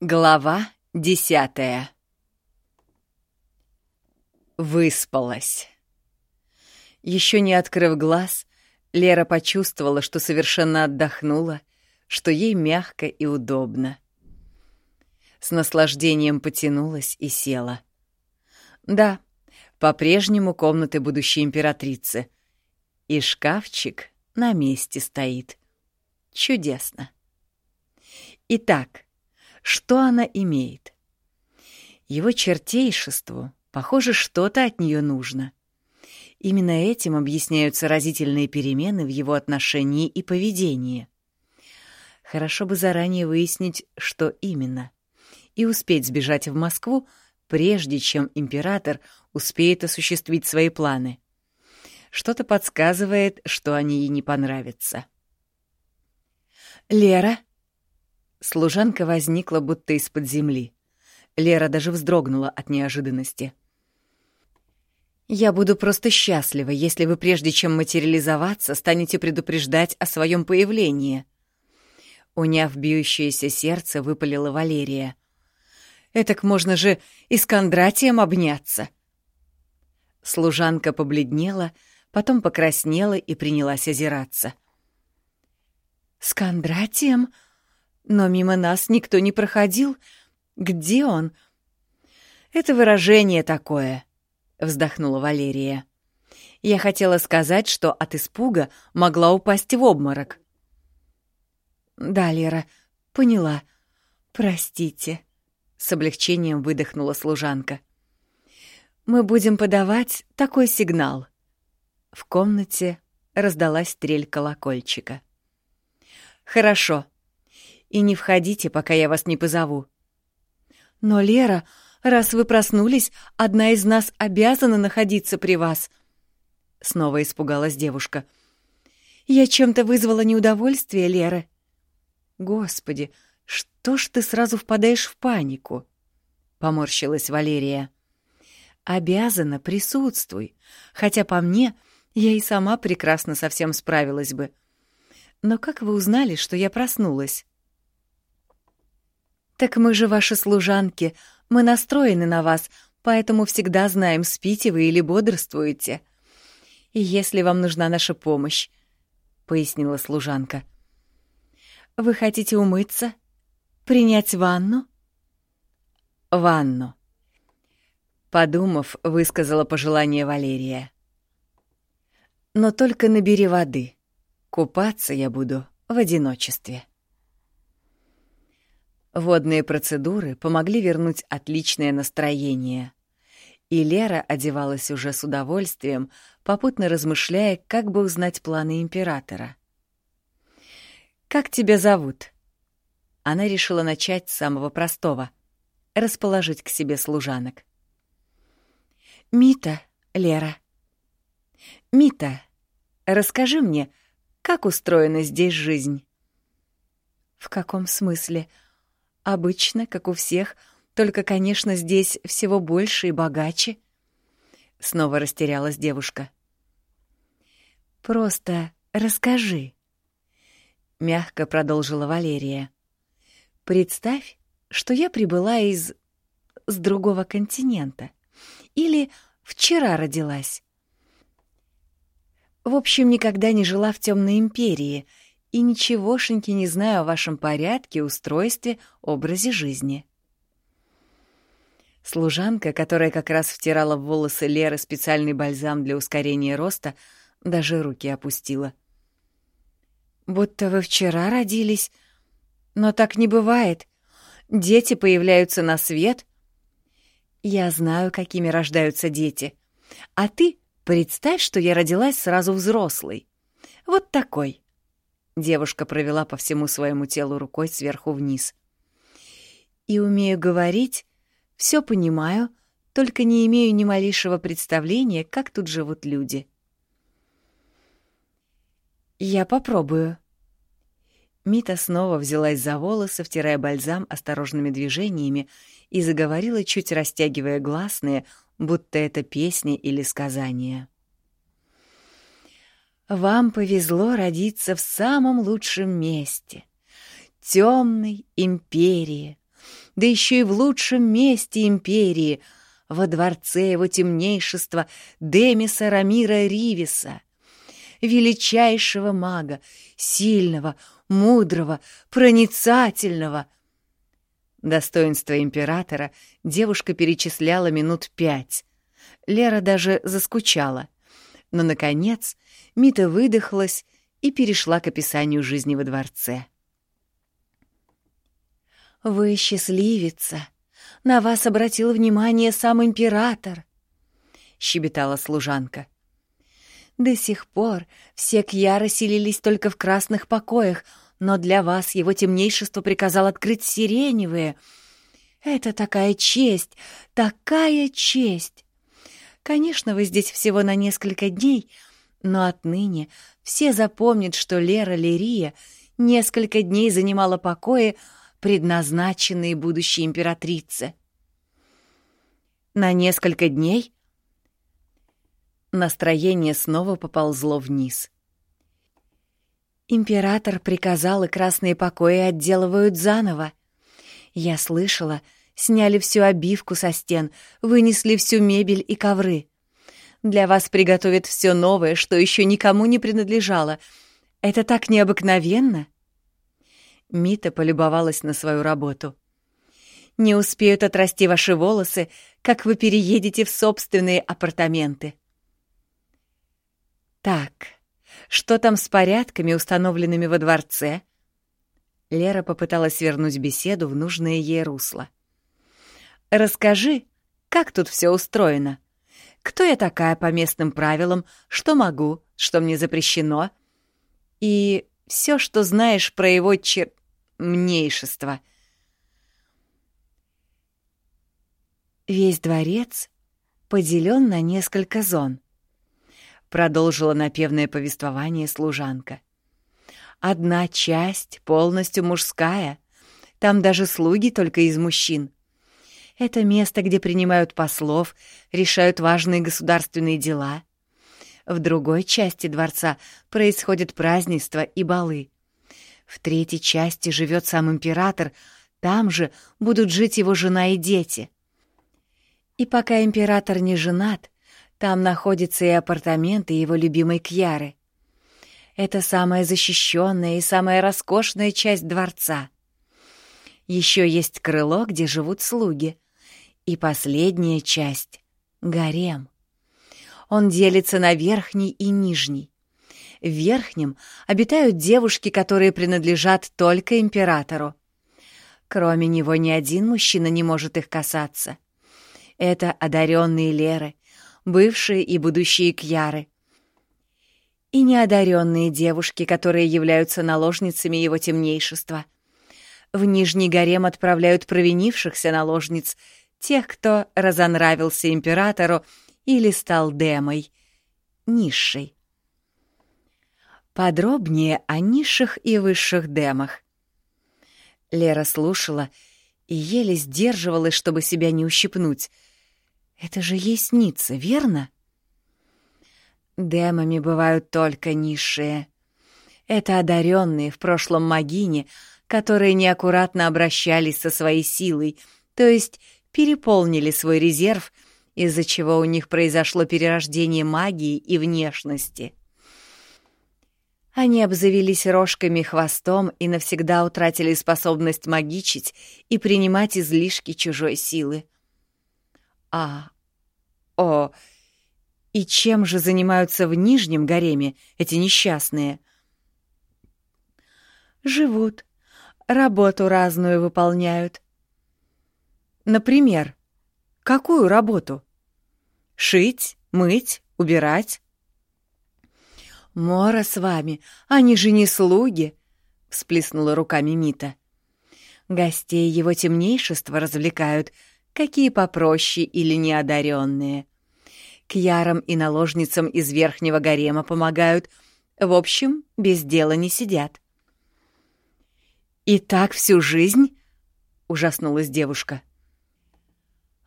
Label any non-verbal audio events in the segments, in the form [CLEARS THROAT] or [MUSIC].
Глава десятая Выспалась. Еще не открыв глаз, Лера почувствовала, что совершенно отдохнула, что ей мягко и удобно. С наслаждением потянулась и села. Да, по-прежнему комнаты будущей императрицы. И шкафчик на месте стоит. Чудесно. Итак, что она имеет? Его чертейшеству, похоже, что-то от нее нужно. Именно этим объясняются разительные перемены в его отношении и поведении. Хорошо бы заранее выяснить, что именно, и успеть сбежать в Москву, прежде чем император успеет осуществить свои планы. Что-то подсказывает, что они ей не понравятся. «Лера?» Служанка возникла будто из-под земли. Лера даже вздрогнула от неожиданности. «Я буду просто счастлива, если вы, прежде чем материализоваться, станете предупреждать о своем появлении». Уняв бьющееся сердце, выпалила Валерия. «Этак можно же и с Кондратием обняться». Служанка побледнела, потом покраснела и принялась озираться. «С Кондратием? Но мимо нас никто не проходил. Где он?» «Это выражение такое», — вздохнула Валерия. «Я хотела сказать, что от испуга могла упасть в обморок». «Да, Лера, поняла. Простите», — с облегчением выдохнула служанка. «Мы будем подавать такой сигнал». В комнате раздалась трель колокольчика. «Хорошо. И не входите, пока я вас не позову». «Но, Лера, раз вы проснулись, одна из нас обязана находиться при вас». Снова испугалась девушка. «Я чем-то вызвала неудовольствие Леры». «Господи, что ж ты сразу впадаешь в панику?» — поморщилась Валерия. «Обязана, присутствуй. Хотя по мне, я и сама прекрасно совсем справилась бы. Но как вы узнали, что я проснулась?» «Так мы же ваши служанки, мы настроены на вас, поэтому всегда знаем, спите вы или бодрствуете. И если вам нужна наша помощь», — пояснила служанка. «Вы хотите умыться? Принять ванну?» «Ванну», — подумав, высказала пожелание Валерия. «Но только набери воды». Купаться я буду в одиночестве. Водные процедуры помогли вернуть отличное настроение. И Лера одевалась уже с удовольствием, попутно размышляя, как бы узнать планы императора. «Как тебя зовут?» Она решила начать с самого простого — расположить к себе служанок. «Мита, Лера». «Мита, расскажи мне, как устроена здесь жизнь? В каком смысле? Обычно, как у всех, только, конечно, здесь всего больше и богаче. Снова растерялась девушка. Просто расскажи. Мягко продолжила Валерия. Представь, что я прибыла из... с другого континента. Или вчера родилась. В общем, никогда не жила в темной империи и ничегошеньки не знаю о вашем порядке, устройстве, образе жизни. Служанка, которая как раз втирала в волосы Леры специальный бальзам для ускорения роста, даже руки опустила. «Будто вы вчера родились. Но так не бывает. Дети появляются на свет. Я знаю, какими рождаются дети. А ты Представь, что я родилась сразу взрослой. Вот такой. Девушка провела по всему своему телу рукой сверху вниз. И умею говорить, все понимаю, только не имею ни малейшего представления, как тут живут люди. Я попробую. Мита снова взялась за волосы, втирая бальзам осторожными движениями, и заговорила, чуть растягивая гласные, будто это песни или сказания. Вам повезло родиться в самом лучшем месте — темной империи, да еще и в лучшем месте империи, во дворце его темнейшества Демиса Рамира Ривиса, величайшего мага, сильного, мудрого, проницательного. Достоинство императора девушка перечисляла минут пять. Лера даже заскучала. Но, наконец, Мита выдохлась и перешла к описанию жизни во дворце. «Вы счастливица. На вас обратил внимание сам император», — щебетала служанка. «До сих пор все кьяры селились только в красных покоях, но для вас его темнейшество приказал открыть сиреневые. Это такая честь, такая честь! Конечно, вы здесь всего на несколько дней, но отныне все запомнят, что Лера Лерия несколько дней занимала покои, предназначенные будущей императрице. На несколько дней настроение снова поползло вниз. Император приказал, и красные покои отделывают заново. Я слышала, сняли всю обивку со стен, вынесли всю мебель и ковры. Для вас приготовят все новое, что еще никому не принадлежало. Это так необыкновенно!» Мита полюбовалась на свою работу. «Не успеют отрасти ваши волосы, как вы переедете в собственные апартаменты». «Так, что там с порядками, установленными во дворце?» Лера попыталась вернуть беседу в нужное ей русло. «Расскажи, как тут все устроено? Кто я такая по местным правилам, что могу, что мне запрещено? И все, что знаешь про его чер мнейшество. Весь дворец поделен на несколько зон. Продолжила напевное повествование служанка. Одна часть полностью мужская, там даже слуги только из мужчин. Это место, где принимают послов, решают важные государственные дела. В другой части дворца происходят празднества и балы. В третьей части живет сам император, там же будут жить его жена и дети. И пока император не женат, там находятся и апартаменты его любимой Кьяры. Это самая защищенная и самая роскошная часть дворца. Еще есть крыло, где живут слуги. И последняя часть — гарем. Он делится на верхний и нижний. В верхнем обитают девушки, которые принадлежат только императору. Кроме него ни один мужчина не может их касаться. Это одаренные Леры, бывшие и будущие Кьяры. И неодаренные девушки, которые являются наложницами его темнейшества. В Нижний гарем отправляют провинившихся наложниц, тех, кто разонравился императору или стал демой, низшей. Подробнее о низших и высших демах. Лера слушала и еле сдерживалась, чтобы себя не ущипнуть. Это же ей снится, верно? Демами бывают только низшие. Это одаренные в прошлом магине, которые неаккуратно обращались со своей силой, то есть переполнили свой резерв, из-за чего у них произошло перерождение магии и внешности. Они обзавелись рожками хвостом и навсегда утратили способность магичить и принимать излишки чужой силы. А, о, и чем же занимаются в Нижнем гареме эти несчастные? Живут, работу разную выполняют. Например, какую работу? Шить, мыть, убирать? «Мора с вами, они же не слуги!» — всплеснула руками Мита. «Гостей его темнейшества развлекают, какие попроще или неодаренные. К ярам и наложницам из верхнего гарема помогают. В общем, без дела не сидят». «И так всю жизнь?» — ужаснулась девушка.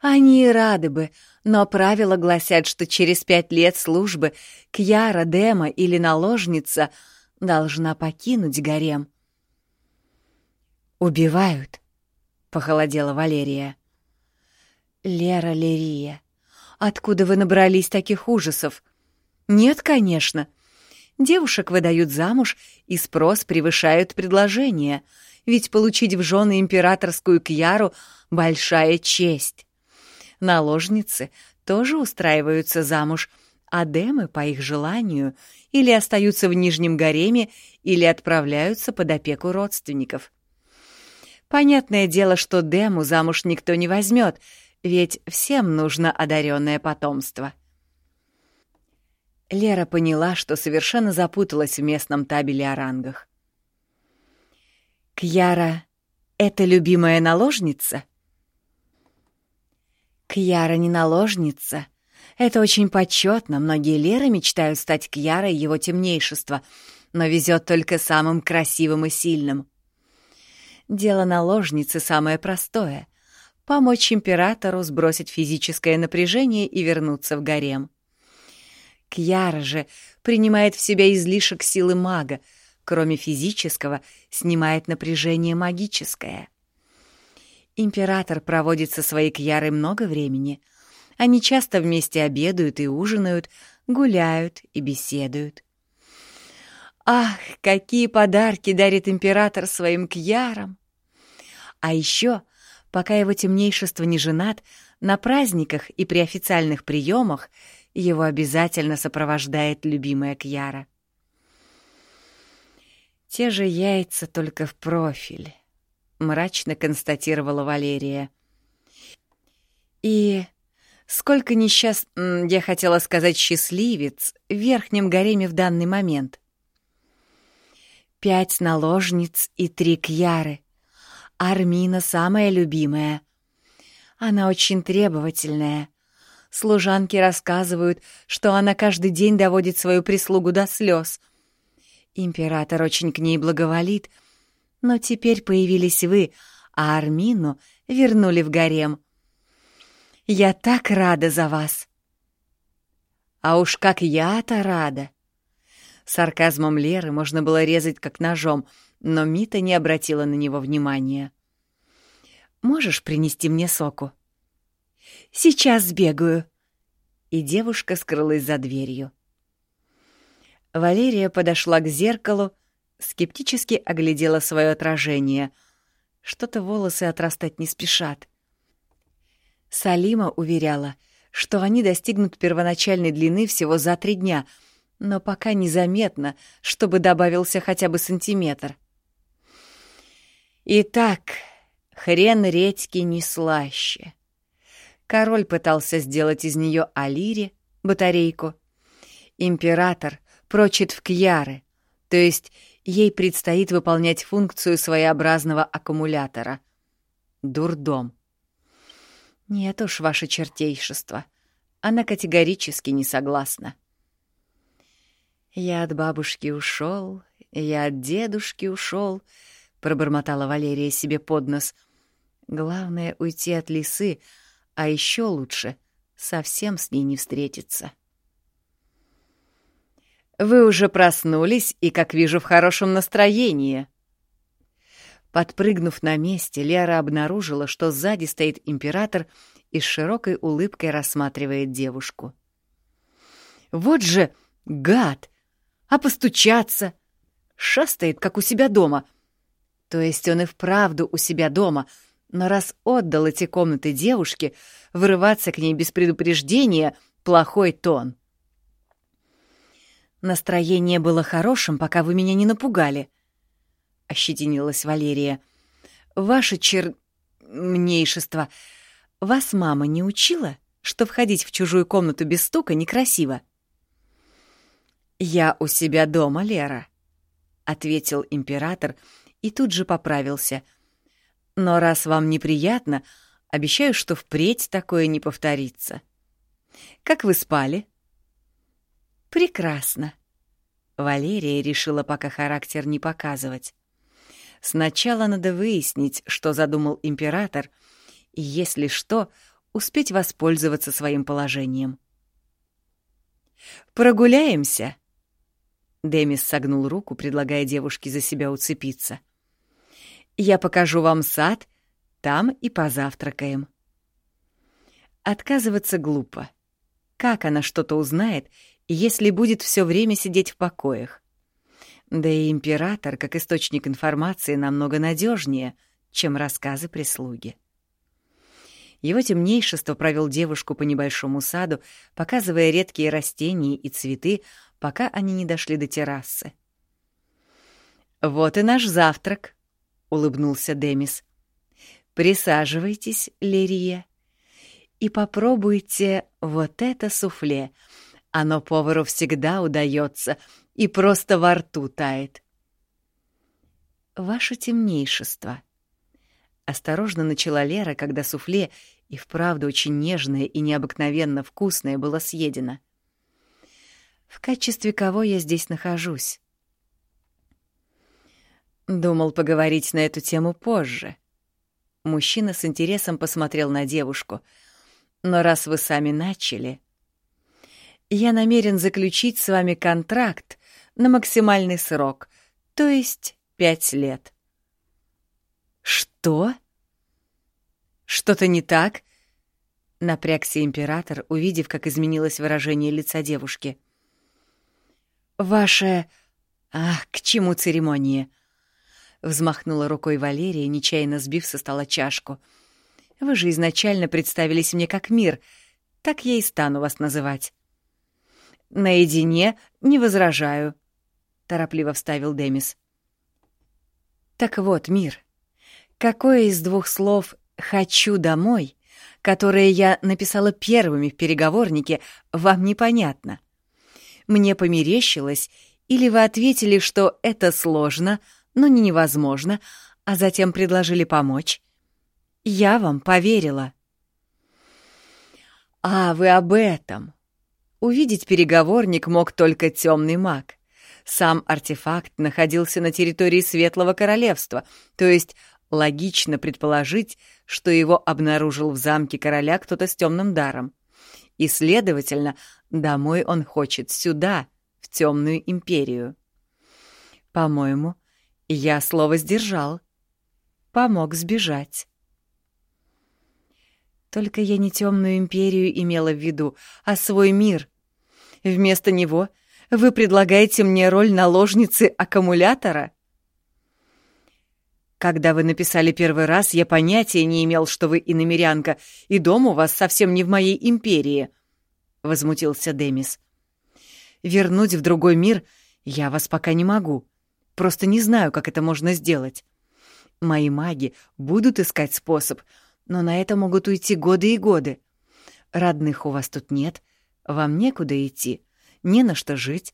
Они и рады бы, но правила гласят, что через пять лет службы Кьяра, Дема или наложница должна покинуть гарем. «Убивают», похолодела Валерия. Лера Лерия, откуда вы набрались таких ужасов? Нет, конечно. Девушек выдают замуж, и спрос превышает предложение, ведь получить в жены императорскую Кьяру — большая честь. Наложницы тоже устраиваются замуж, а демы, по их желанию, или остаются в Нижнем гареме, или отправляются под опеку родственников. Понятное дело, что Дему замуж никто не возьмет, ведь всем нужно одаренное потомство. Лера поняла, что совершенно запуталась в местном табеле о рангах. «Кьяра — это любимая наложница?» «Кьяра не наложница. Это очень почетно. Многие Леры мечтают стать Кьярой его темнейшества, но везет только самым красивым и сильным. Дело наложницы самое простое — помочь императору сбросить физическое напряжение и вернуться в гарем. Кьяра же принимает в себя излишек силы мага, кроме физического, снимает напряжение магическое. Император проводит со своей Кьярой много времени. Они часто вместе обедают и ужинают, гуляют и беседуют. Ах, какие подарки дарит император своим кьярам! А еще, пока его темнейшество не женат, на праздниках и при официальных приемах его обязательно сопровождает любимая Кьяра. «Те же яйца, только в профиль», — мрачно констатировала Валерия. «И сколько несчаст... я хотела сказать счастливец в верхнем гареме в данный момент?» «Пять наложниц и три Кьяры», Армина самая любимая. Она очень требовательная. Служанки рассказывают, что она каждый день доводит свою прислугу до слез. Император очень к ней благоволит, но теперь появились вы, а Армину вернули в гарем. Я так рада за вас. А уж как я-то рада. Сарказмом Леры можно было резать как ножом — но Мита не обратила на него внимания. «Можешь принести мне соку?» «Сейчас сбегаю». И девушка скрылась за дверью. Валерия подошла к зеркалу, скептически оглядела свое отражение. Что-то волосы отрастать не спешат. Салима уверяла, что они достигнут первоначальной длины всего за три дня, но пока незаметно, чтобы добавился хотя бы сантиметр. Итак, хрен редьки не слаще. Король пытался сделать из нее Алири, батарейку. Император прочит в Кьяры, то есть ей предстоит выполнять функцию своеобразного аккумулятора. Дурдом. Нет уж, ваше чертейшество. Она категорически не согласна. Я от бабушки ушел, я от дедушки ушел, — пробормотала Валерия себе под нос. Главное — уйти от лисы, а еще лучше — совсем с ней не встретиться. «Вы уже проснулись и, как вижу, в хорошем настроении». Подпрыгнув на месте, Лера обнаружила, что сзади стоит император и с широкой улыбкой рассматривает девушку. «Вот же гад! А постучаться? Шастает, как у себя дома — то есть он и вправду у себя дома, но раз отдал эти комнаты девушке, вырываться к ней без предупреждения — плохой тон. «Настроение было хорошим, пока вы меня не напугали», — ощетинилась Валерия. «Ваше чер... мнейшество, вас мама не учила, что входить в чужую комнату без стука некрасиво?» «Я у себя дома, Лера», — ответил император, — и тут же поправился. «Но раз вам неприятно, обещаю, что впредь такое не повторится. Как вы спали?» «Прекрасно». Валерия решила пока характер не показывать. Сначала надо выяснить, что задумал император, и, если что, успеть воспользоваться своим положением. «Прогуляемся?» Демис согнул руку, предлагая девушке за себя уцепиться. — я покажу вам сад, Там и позавтракаем. Отказываться глупо. Как она что-то узнает, если будет все время сидеть в покоях? Да и император, как источник информации, намного надежнее, чем рассказы прислуги. Его темнейшество провел девушку по небольшому саду, показывая редкие растения и цветы, пока они не дошли до террасы. «Вот и наш завтрак», — улыбнулся Демис. «Присаживайтесь, Лерия, и попробуйте вот это суфле. Оно повару всегда удается и просто во рту тает». «Ваше темнейшество», — осторожно начала Лера, когда суфле, и вправду очень нежное и необыкновенно вкусное, было съедено. «В качестве кого я здесь нахожусь?» Думал поговорить на эту тему позже. Мужчина с интересом посмотрел на девушку. Но раз вы сами начали... Я намерен заключить с вами контракт на максимальный срок, то есть пять лет. Что? Что-то не так? Напрягся император, увидев, как изменилось выражение лица девушки. Ваше... Ах, к чему церемонии? Взмахнула рукой Валерия, нечаянно сбив со стола чашку. «Вы же изначально представились мне как мир. Так я и стану вас называть». «Наедине не возражаю», — торопливо вставил Демис. «Так вот, мир, какое из двух слов «хочу домой», которое я написала первыми в переговорнике, вам непонятно? Мне померещилось, или вы ответили, что это сложно — но не невозможно, а затем предложили помочь. Я вам поверила. А, вы об этом. Увидеть переговорник мог только темный маг. Сам артефакт находился на территории Светлого Королевства, то есть логично предположить, что его обнаружил в замке короля кто-то с темным даром. И, следовательно, домой он хочет сюда, в темную империю. По-моему, я слово сдержал. Помог сбежать. Только я не темную империю имела в виду, а свой мир. Вместо него вы предлагаете мне роль наложницы аккумулятора? Когда вы написали первый раз, я понятия не имел, что вы иномерянка, и дом у вас совсем не в моей империи, — возмутился Демис. Вернуть в другой мир я вас пока не могу. Просто не знаю, как это можно сделать. Мои маги будут искать способ, но на это могут уйти годы и годы. Родных у вас тут нет, вам некуда идти, не на что жить,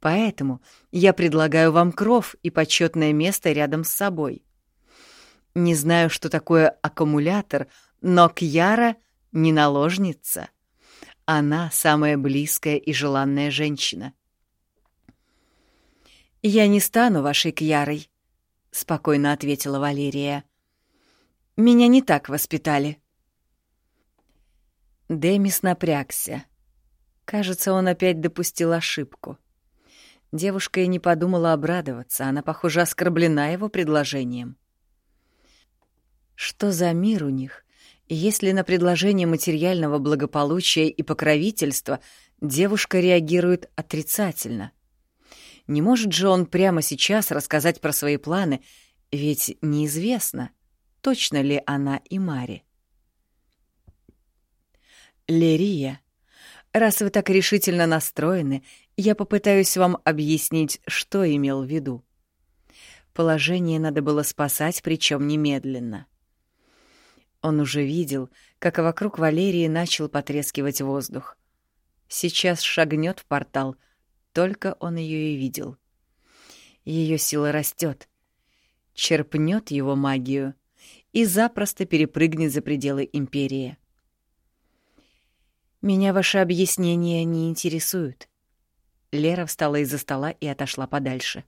поэтому я предлагаю вам кров и почетное место рядом с собой. Не знаю, что такое аккумулятор, но Кьяра не наложница. Она самая близкая и желанная женщина. «Я не стану вашей Кьярой», — спокойно ответила Валерия. «Меня не так воспитали». Демис напрягся. Кажется, он опять допустил ошибку. Девушка и не подумала обрадоваться, она, похоже, оскорблена его предложением. Что за мир у них, если на предложение материального благополучия и покровительства девушка реагирует отрицательно — не может же он прямо сейчас рассказать про свои планы, ведь неизвестно, точно ли она и Мари. Лерия, раз вы так решительно настроены, я попытаюсь вам объяснить, что имел в виду. Положение надо было спасать, причем немедленно. Он уже видел, как вокруг Валерии начал потрескивать воздух. Сейчас шагнет в портал — только он ее и видел. Ее сила растет, черпнет его магию и запросто перепрыгнет за пределы империи. «Меня ваши объяснения не интересуют». Лера встала из-за стола и отошла подальше.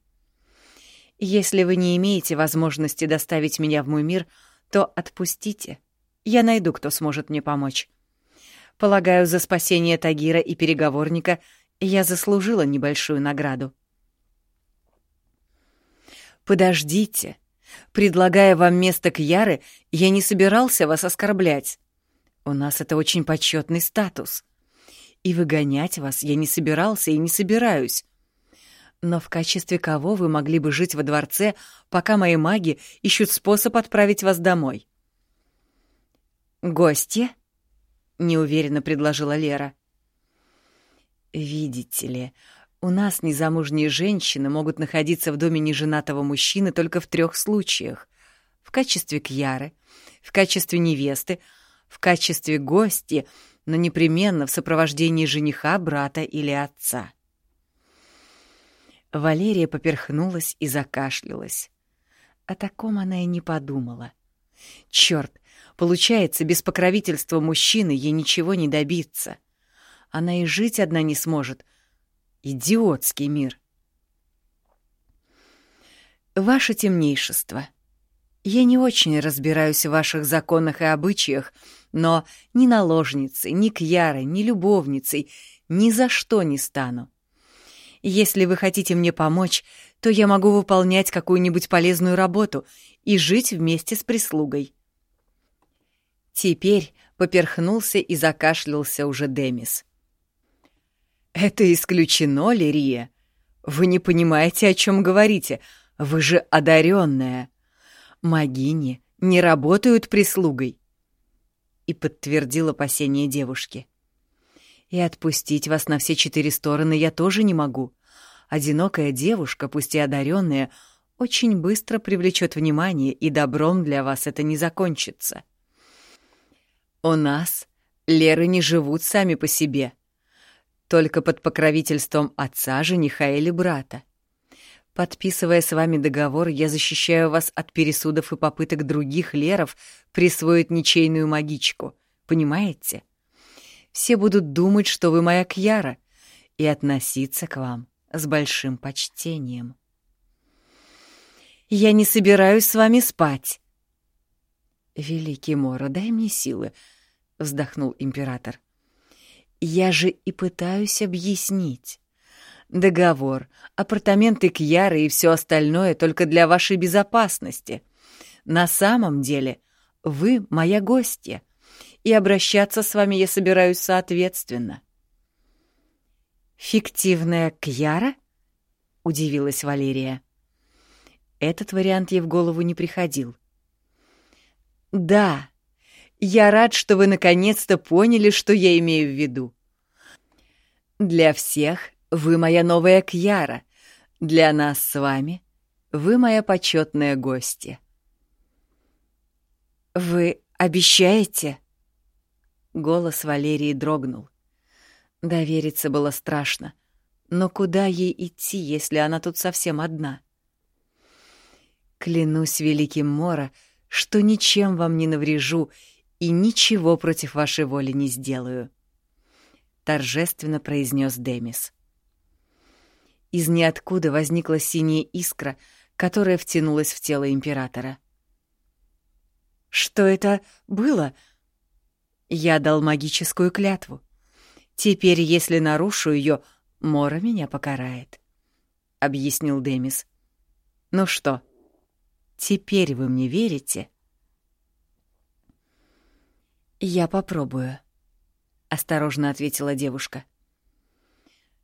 «Если вы не имеете возможности доставить меня в мой мир, то отпустите. Я найду, кто сможет мне помочь. Полагаю, за спасение Тагира и переговорника я заслужила небольшую награду. «Подождите, Предлагая вам место Кьяры, я не собирался вас оскорблять. У нас это очень почетный статус. И выгонять вас я не собирался и не собираюсь. Но в качестве кого вы могли бы жить во дворце, пока мои маги ищут способ отправить вас домой? «Гостья?» — неуверенно предложила Лера. «Видите ли, у нас незамужние женщины могут находиться в доме неженатого мужчины только в трех случаях. В качестве кьяры, в качестве невесты, в качестве гости, но непременно в сопровождении жениха, брата или отца. Валерия поперхнулась и закашлялась. О таком она и не подумала. Черт, получается, без покровительства мужчины ей ничего не добиться. Она и жить одна не сможет. Идиотский мир. Ваше темнейшество. Я не очень разбираюсь в ваших законах и обычаях, но ни наложницей, ни кьярой, ни любовницей ни за что не стану. Если вы хотите мне помочь, то я могу выполнять какую-нибудь полезную работу и жить вместе с прислугой. Теперь поперхнулся и закашлялся уже Демис. «Это исключено, Лирия. Вы не понимаете, о чем говорите. Вы же одаренная. Магини не работают прислугой». И подтвердил опасение девушки. «И отпустить вас на все четыре стороны я тоже не могу. Одинокая девушка, пусть и одаренная, очень быстро привлечет внимание, и добром для вас это не закончится». У нас Леры не живут сами по себе, только под покровительством отца, жениха или брата. Подписывая с вами договор, я защищаю вас от пересудов и попыток других Леров присвоить ничейную магичку. Понимаете? Все будут думать, что вы моя Кьяра, и относиться к вам с большим почтением. Я не собираюсь с вами спать. Великий Мора, дай мне силы, — вздохнул император. «Я же и пытаюсь объяснить. Договор, апартаменты Кьяры и все остальное только для вашей безопасности. На самом деле вы моя гостья, и обращаться с вами я собираюсь соответственно». «Фиктивная Кьяра?» — удивилась Валерия. Этот вариант ей в голову не приходил. «Да», я рад, что вы наконец-то поняли, что я имею в виду. Для всех вы моя новая Кьяра. Для нас с вами вы моя почетная гостья. Вы обещаете? Голос Валерии дрогнул. Довериться было страшно. Но куда ей идти, если она тут совсем одна? Клянусь великим Мора, что ничем вам не наврежу и ничего против вашей воли не сделаю», — торжественно произнес Демис. Из ниоткуда возникла синяя искра, которая втянулась в тело императора. «Что это было?» «Я дал магическую клятву. Теперь, если нарушу ее, Мора меня покарает», — объяснил Демис. «Ну что, теперь вы мне верите?» «Я попробую», — осторожно ответила девушка.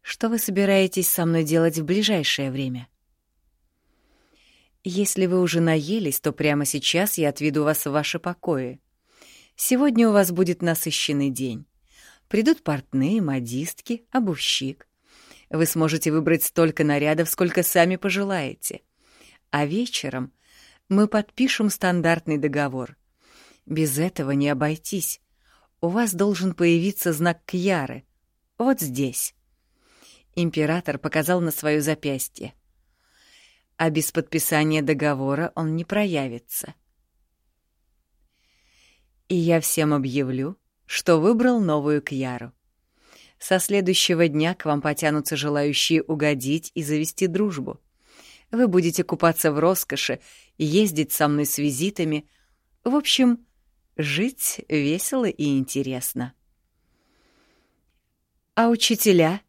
«Что вы собираетесь со мной делать в ближайшее время?» «Если вы уже наелись, то прямо сейчас я отведу вас в ваши покои. Сегодня у вас будет насыщенный день. Придут портные, модистки, обувщик. Вы сможете выбрать столько нарядов, сколько сами пожелаете. А вечером мы подпишем стандартный договор — без этого не обойтись. У вас должен появиться знак Кьяры. Вот здесь. Император показал на свое запястье. А без подписания договора он не проявится. И я всем объявлю, что выбрал новую Кьяру. Со следующего дня к вам потянутся желающие угодить и завести дружбу. Вы будете купаться в роскоши, ездить со мной с визитами. В общем, Жить весело и интересно. А учителя?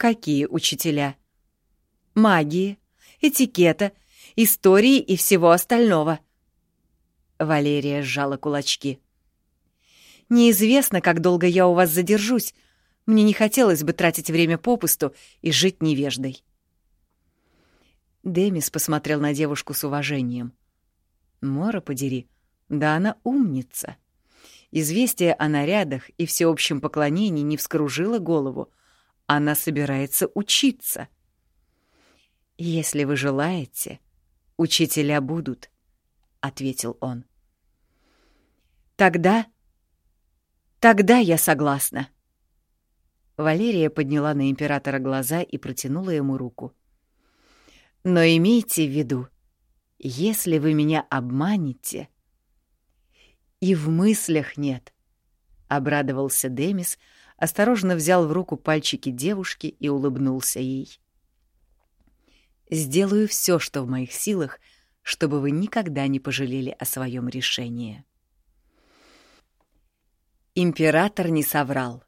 Какие учителя? Магии, этикета истории и всего остального. Валерия сжала кулачки. Неизвестно, как долго я у вас задержусь. Мне не хотелось бы тратить время попусту и жить невеждой. Демис посмотрел на девушку с уважением. Мора подери, да она умница. Известие о нарядах и всеобщем поклонении не вскружило голову. Она собирается учиться. «Если вы желаете, учителя будут», — ответил он. «Тогда... тогда я согласна». Валерия подняла на императора глаза и протянула ему руку. «Но имейте в виду, если вы меня обманете...» и в мыслях нет. Обрадовался Демис, осторожно взял в руку пальчики девушки и улыбнулся ей. Сделаю все, что в моих силах, чтобы вы никогда не пожалели о своем решении. Император не соврал.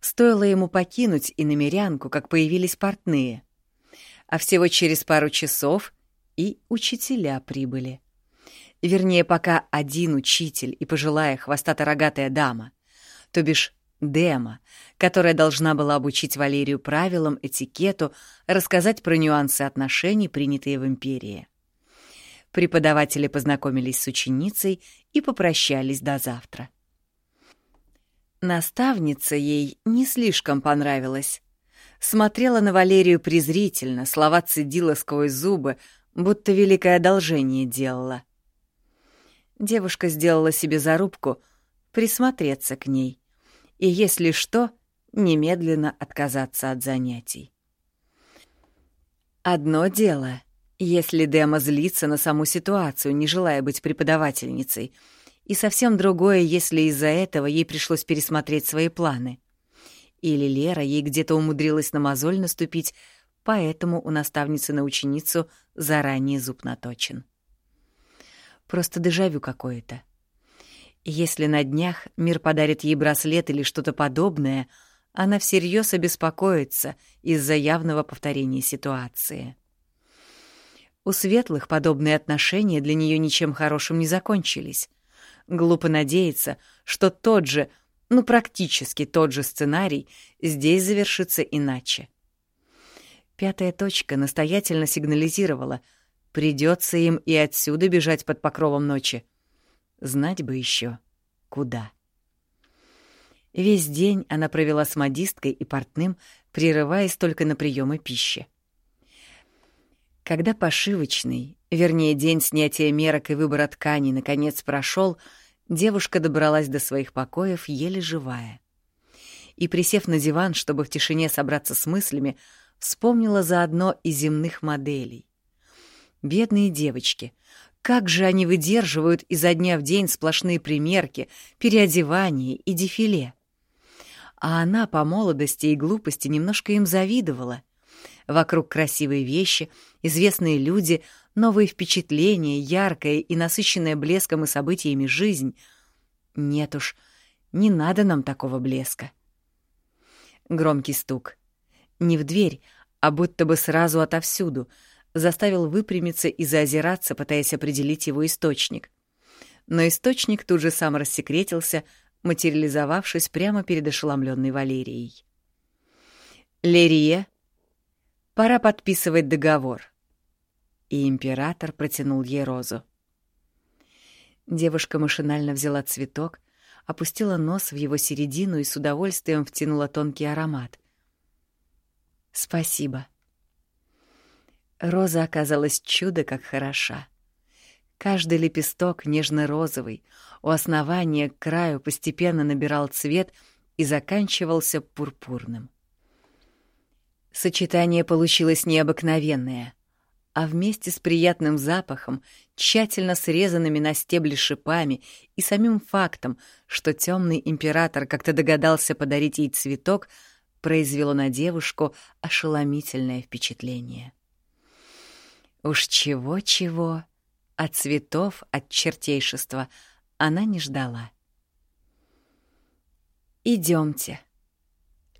Стоило ему покинуть и намерянку, как появились портные. А всего через пару часов и учителя прибыли. Вернее, пока один учитель и пожилая хвостато-рогатая дама, то бишь Дема, которая должна была обучить Валерию правилам, этикету, рассказать про нюансы отношений, принятые в империи. Преподаватели познакомились с ученицей и попрощались до завтра. Наставница ей не слишком понравилась. Смотрела на Валерию презрительно, слова цедила сквозь зубы, будто великое одолжение делала девушка сделала себе зарубку присмотреться к ней и, если что, немедленно отказаться от занятий. Одно дело, если Дема злится на саму ситуацию, не желая быть преподавательницей, и совсем другое, если из-за этого ей пришлось пересмотреть свои планы. Или Лера ей где-то умудрилась на мозоль наступить, поэтому у наставницы на ученицу заранее зуб наточен. Просто дежавю какое-то. Если на днях мир подарит ей браслет или что-то подобное, она всерьез обеспокоится из-за явного повторения ситуации. У светлых подобные отношения для нее ничем хорошим не закончились. Глупо надеяться, что тот же, ну практически тот же сценарий здесь завершится иначе. Пятая точка настоятельно сигнализировала — Придется им и отсюда бежать под покровом ночи. Знать бы еще, куда. Весь день она провела с модисткой и портным, прерываясь только на приемы пищи. Когда пошивочный, вернее, день снятия мерок и выбора тканей наконец прошел, девушка добралась до своих покоев еле живая. И, присев на диван, чтобы в тишине собраться с мыслями, вспомнила заодно и земных моделей. Бедные девочки. Как же они выдерживают изо дня в день сплошные примерки, переодевания и дефиле. А она по молодости и глупости немножко им завидовала. Вокруг красивые вещи, известные люди, новые впечатления, яркая и насыщенная блеском и событиями жизнь. Нет уж, не надо нам такого блеска. Громкий стук. Не в дверь, а будто бы сразу отовсюду — заставил выпрямиться и заозираться, пытаясь определить его источник. Но источник тут же сам рассекретился, материализовавшись прямо перед ошеломленной Валерией. «Лерия, пора подписывать договор». И император протянул ей розу. Девушка машинально взяла цветок, опустила нос в его середину и с удовольствием втянула тонкий аромат. «Спасибо», Роза оказалась чудо как хороша. Каждый лепесток нежно-розовый, у основания к краю постепенно набирал цвет и заканчивался пурпурным. Сочетание получилось необыкновенное, а вместе с приятным запахом, тщательно срезанными на стебле шипами и самим фактом, что темный император как-то догадался подарить ей цветок, произвело на девушку ошеломительное впечатление. Уж чего-чего, а цветов от чертейшества она не ждала. Идемте.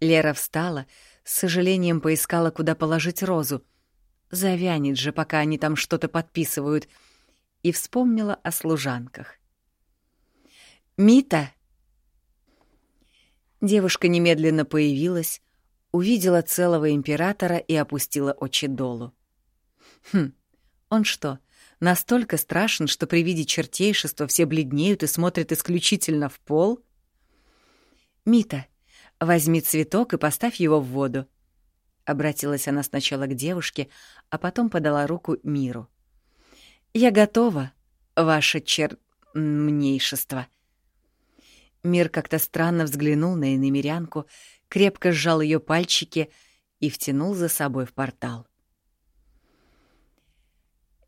Лера встала, с сожалением поискала, куда положить розу. Завянет же, пока они там что-то подписывают. И вспомнила о служанках. «Мита!» Девушка немедленно появилась, увидела целого императора и опустила очи долу. Хм, он что, настолько страшен, что при виде чертейшества все бледнеют и смотрят исключительно в пол? «Мита, возьми цветок и поставь его в воду», — обратилась она сначала к девушке, а потом подала руку Миру. «Я готова, ваше чер... мнейшество». Мир как-то странно взглянул на иномерянку, крепко сжал ее пальчики и втянул за собой в портал.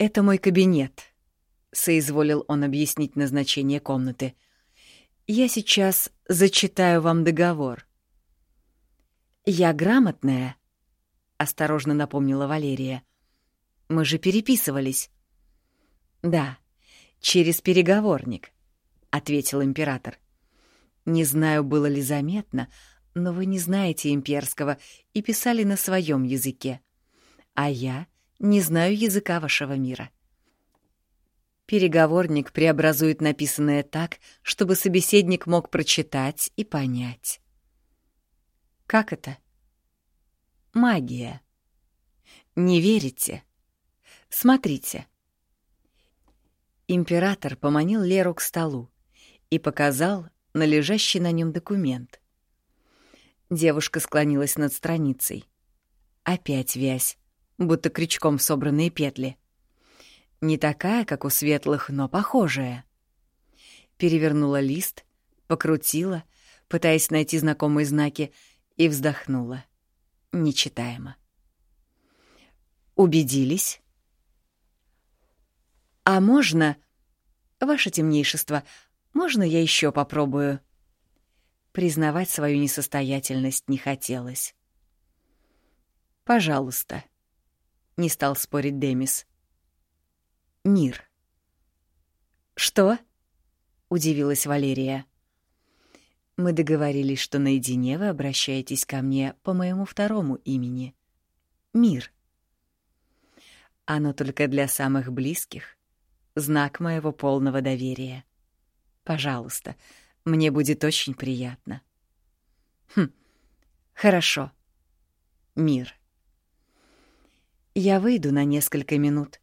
«Это мой кабинет», — соизволил он объяснить назначение комнаты. «Я сейчас зачитаю вам договор». «Я грамотная», — осторожно напомнила Валерия. «Мы же переписывались». «Да, через переговорник», — ответил император. «Не знаю, было ли заметно, но вы не знаете имперского и писали на своем языке. А я не знаю языка вашего мира. Переговорник преобразует написанное так, чтобы собеседник мог прочитать и понять. Как это? Магия. Не верите? Смотрите. Император поманил Леру к столу и показал на лежащий на нем документ. Девушка склонилась над страницей. Опять вязь будто крючком собранные петли. Не такая, как у светлых, но похожая. Перевернула лист, покрутила, пытаясь найти знакомые знаки, и вздохнула. Нечитаемо. Убедились? «А можно...» «Ваше темнейшество, можно я еще попробую?» Признавать свою несостоятельность не хотелось. «Пожалуйста», не стал спорить Демис. Мир. Что? удивилась Валерия. Мы договорились, что наедине вы обращаетесь ко мне по моему второму имени. Мир. Оно только для самых близких. Знак моего полного доверия. Пожалуйста, мне будет очень приятно. Хм. Хорошо. Мир. Я выйду на несколько минут.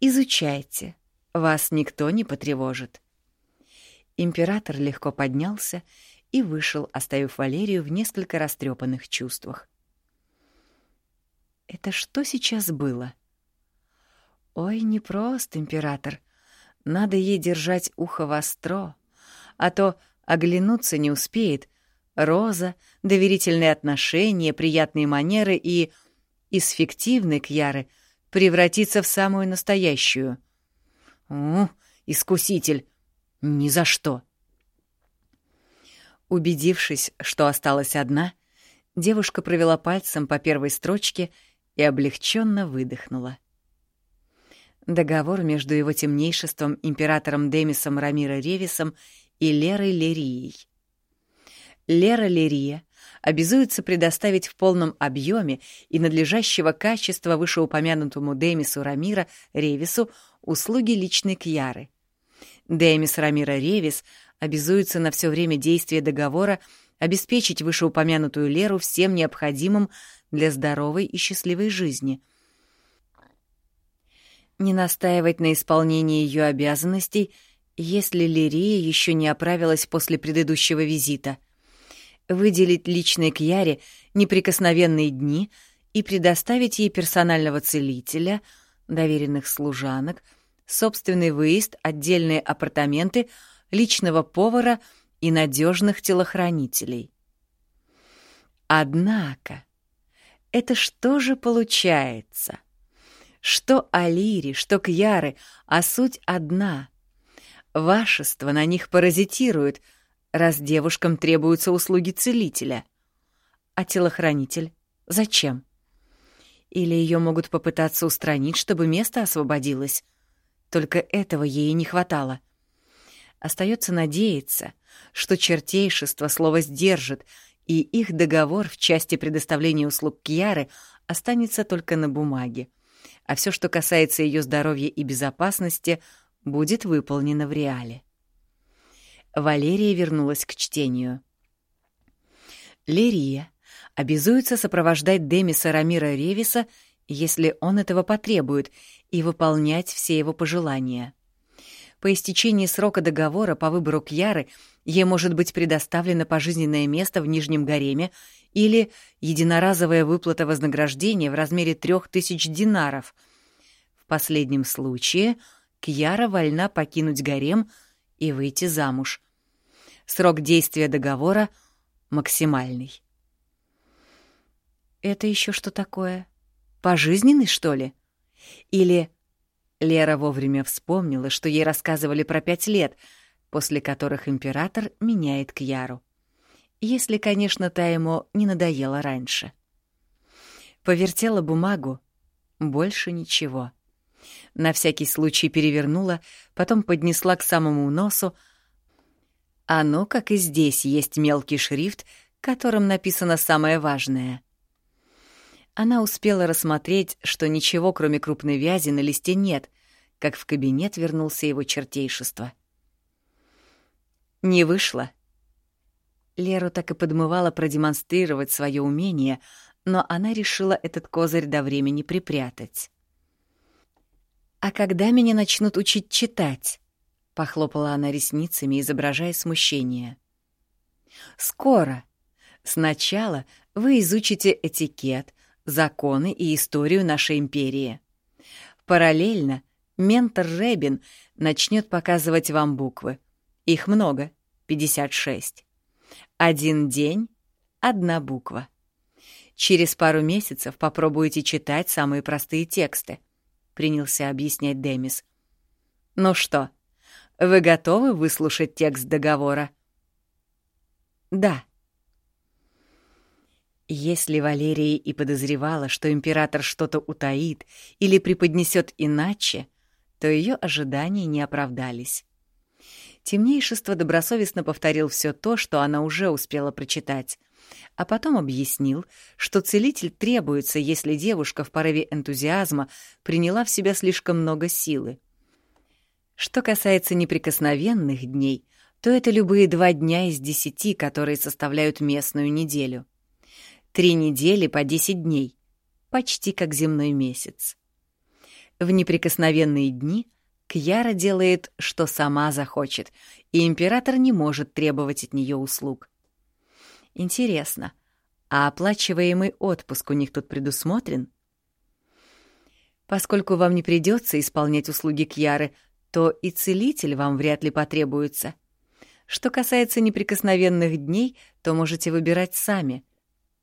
Изучайте. Вас никто не потревожит. Император легко поднялся и вышел, оставив Валерию в несколько растрепанных чувствах. Это что сейчас было? Ой, непрост, император. Надо ей держать ухо востро, а то оглянуться не успеет. Роза, доверительные отношения, приятные манеры и из фиктивной Кьяры превратиться в самую настоящую. О, искуситель! Ни за что! Убедившись, что осталась одна, девушка провела пальцем по первой строчке и облегченно выдохнула. Договор между его темнейшеством императором Демисом Рамира Ревисом и Лерой Лерией. Лера Лерия обязуется предоставить в полном объеме и надлежащего качества вышеупомянутому Демису Рамира Ревису услуги личной Кьяры. Демис Рамира Ревис обязуется на все время действия договора обеспечить вышеупомянутую Леру всем необходимым для здоровой и счастливой жизни. Не настаивать на исполнении ее обязанностей, если Лирия еще не оправилась после предыдущего визита — выделить личной Кьяре неприкосновенные дни и предоставить ей персонального целителя, доверенных служанок, собственный выезд, отдельные апартаменты, личного повара и надежных телохранителей. Однако, это что же получается? Что Алири, что Кьяры, а суть одна. Вашество на них паразитирует — раз девушкам требуются услуги целителя. А телохранитель зачем? Или ее могут попытаться устранить, чтобы место освободилось? Только этого ей не хватало. Остается надеяться, что чертейшество слово сдержит, и их договор в части предоставления услуг Кьяры останется только на бумаге, а все, что касается ее здоровья и безопасности, будет выполнено в реале. Валерия вернулась к чтению. Лерия обязуется сопровождать Демиса Рамира Ревиса, если он этого потребует, и выполнять все его пожелания. По истечении срока договора по выбору Кьяры ей может быть предоставлено пожизненное место в Нижнем Гареме или единоразовая выплата вознаграждения в размере трех тысяч динаров. В последнем случае Кьяра вольна покинуть гарем и выйти замуж. Срок действия договора максимальный. Это еще что такое? Пожизненный, что ли? Или Лера вовремя вспомнила, что ей рассказывали про пять лет, после которых император меняет Кьяру. Если, конечно, та ему не надоела раньше. Повертела бумагу. Больше ничего. На всякий случай перевернула, потом поднесла к самому носу. Оно, как и здесь, есть мелкий шрифт, которым написано самое важное. Она успела рассмотреть, что ничего, кроме крупной вязи, на листе нет, как в кабинет вернулся его чертейшество. «Не вышло», Леру так и подмывало продемонстрировать свое умение, но она решила этот козырь до времени припрятать. «А когда меня начнут учить читать?» — похлопала она ресницами, изображая смущение. «Скоро. Сначала вы изучите этикет, законы и историю нашей империи. Параллельно ментор Ребин начнет показывать вам буквы. Их много, 56. Один день — одна буква. Через пару месяцев попробуйте читать самые простые тексты, — принялся объяснять Демис. Ну что, вы готовы выслушать текст договора? Да. Если Валерия и подозревала, что император что-то утаит или преподнесет иначе, то ее ожидания не оправдались. Темнейшество добросовестно повторил все то, что она уже успела прочитать, а потом объяснил, что целитель требуется, если девушка в порыве энтузиазма приняла в себя слишком много силы. Что касается неприкосновенных дней, то это любые два дня из десяти, которые составляют местную неделю. Три недели по десять дней, почти как земной месяц. В неприкосновенные дни — Кьяра делает, что сама захочет, и император не может требовать от нее услуг. Интересно, а оплачиваемый отпуск у них тут предусмотрен? Поскольку вам не придется исполнять услуги Кьяры, то и целитель вам вряд ли потребуется. Что касается неприкосновенных дней, то можете выбирать сами,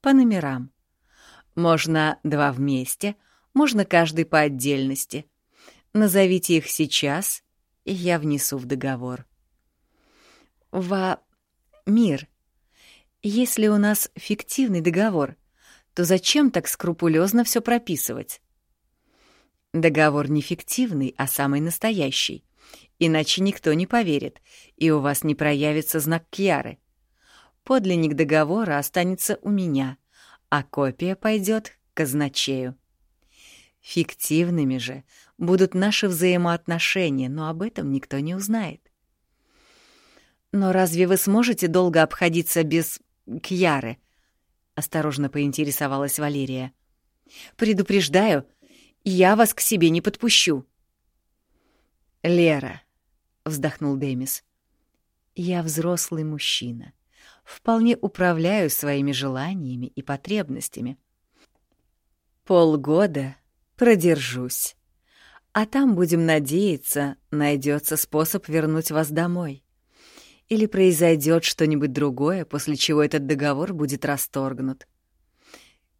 по номерам. Можно два вместе, можно каждый по отдельности — Назовите их сейчас, и я внесу в договор. Ва... Мир. Если у нас фиктивный договор, то зачем так скрупулезно все прописывать? Договор не фиктивный, а самый настоящий. Иначе никто не поверит, и у вас не проявится знак Кьяры. Подлинник договора останется у меня, а копия пойдет к казначею. Фиктивными же будут наши взаимоотношения, но об этом никто не узнает. «Но разве вы сможете долго обходиться без Кьяры?» — осторожно поинтересовалась Валерия. «Предупреждаю, я вас к себе не подпущу». «Лера», — вздохнул Демис, — «я взрослый мужчина, вполне управляю своими желаниями и потребностями. Полгода Продержусь. А там, будем надеяться, найдется способ вернуть вас домой. Или произойдет что-нибудь другое, после чего этот договор будет расторгнут.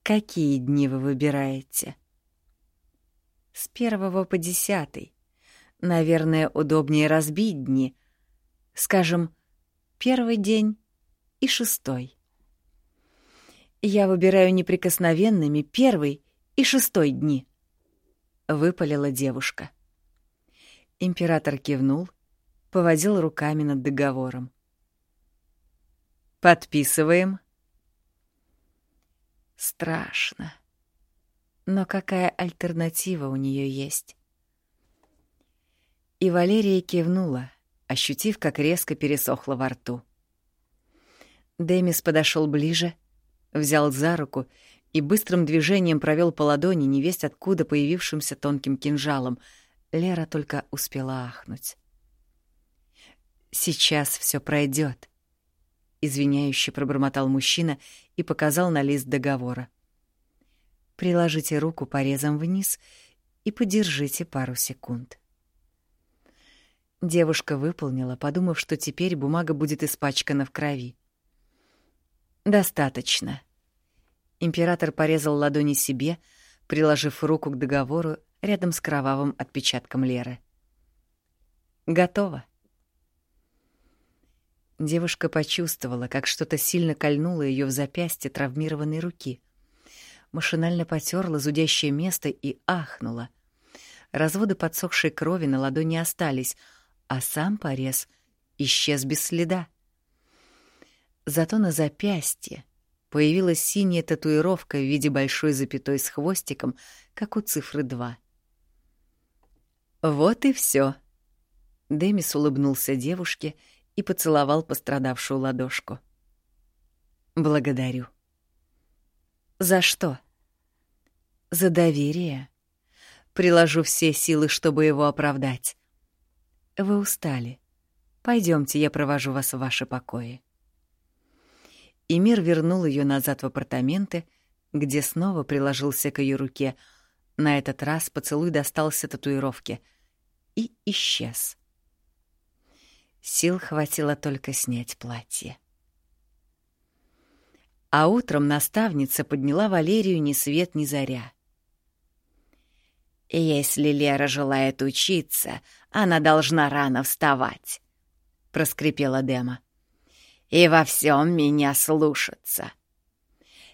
Какие дни вы выбираете? С первого по десятый. Наверное, удобнее разбить дни. Скажем, первый день и шестой. Я выбираю неприкосновенными первый и шестой дни. — выпалила девушка. Император кивнул, поводил руками над договором. «Подписываем». Страшно. Но какая альтернатива у нее есть? И Валерия кивнула, ощутив, как резко пересохло во рту. Демис подошел ближе, взял за руку и быстрым движением провел по ладони невесть откуда появившимся тонким кинжалом. Лера только успела ахнуть. «Сейчас все пройдет, извиняюще пробормотал мужчина и показал на лист договора. «Приложите руку порезом вниз и подержите пару секунд». Девушка выполнила, подумав, что теперь бумага будет испачкана в крови. «Достаточно». Император порезал ладони себе, приложив руку к договору рядом с кровавым отпечатком Леры. «Готово». Девушка почувствовала, как что-то сильно кольнуло ее в запястье травмированной руки. Машинально потерла зудящее место и ахнула. Разводы подсохшей крови на ладони остались, а сам порез исчез без следа. Зато на запястье появилась синяя татуировка в виде большой запятой с хвостиком, как у цифры 2. «Вот и все. Демис улыбнулся девушке и поцеловал пострадавшую ладошку. «Благодарю». «За что?» «За доверие. Приложу все силы, чтобы его оправдать. Вы устали. Пойдемте, я провожу вас в ваши покои». И мир вернул ее назад в апартаменты, где снова приложился к ее руке. На этот раз поцелуй достался татуировке и исчез. Сил хватило только снять платье. А утром наставница подняла Валерию ни свет ни заря. «Если Лера желает учиться, она должна рано вставать», — проскрипела Дема. «И во всем меня слушаться».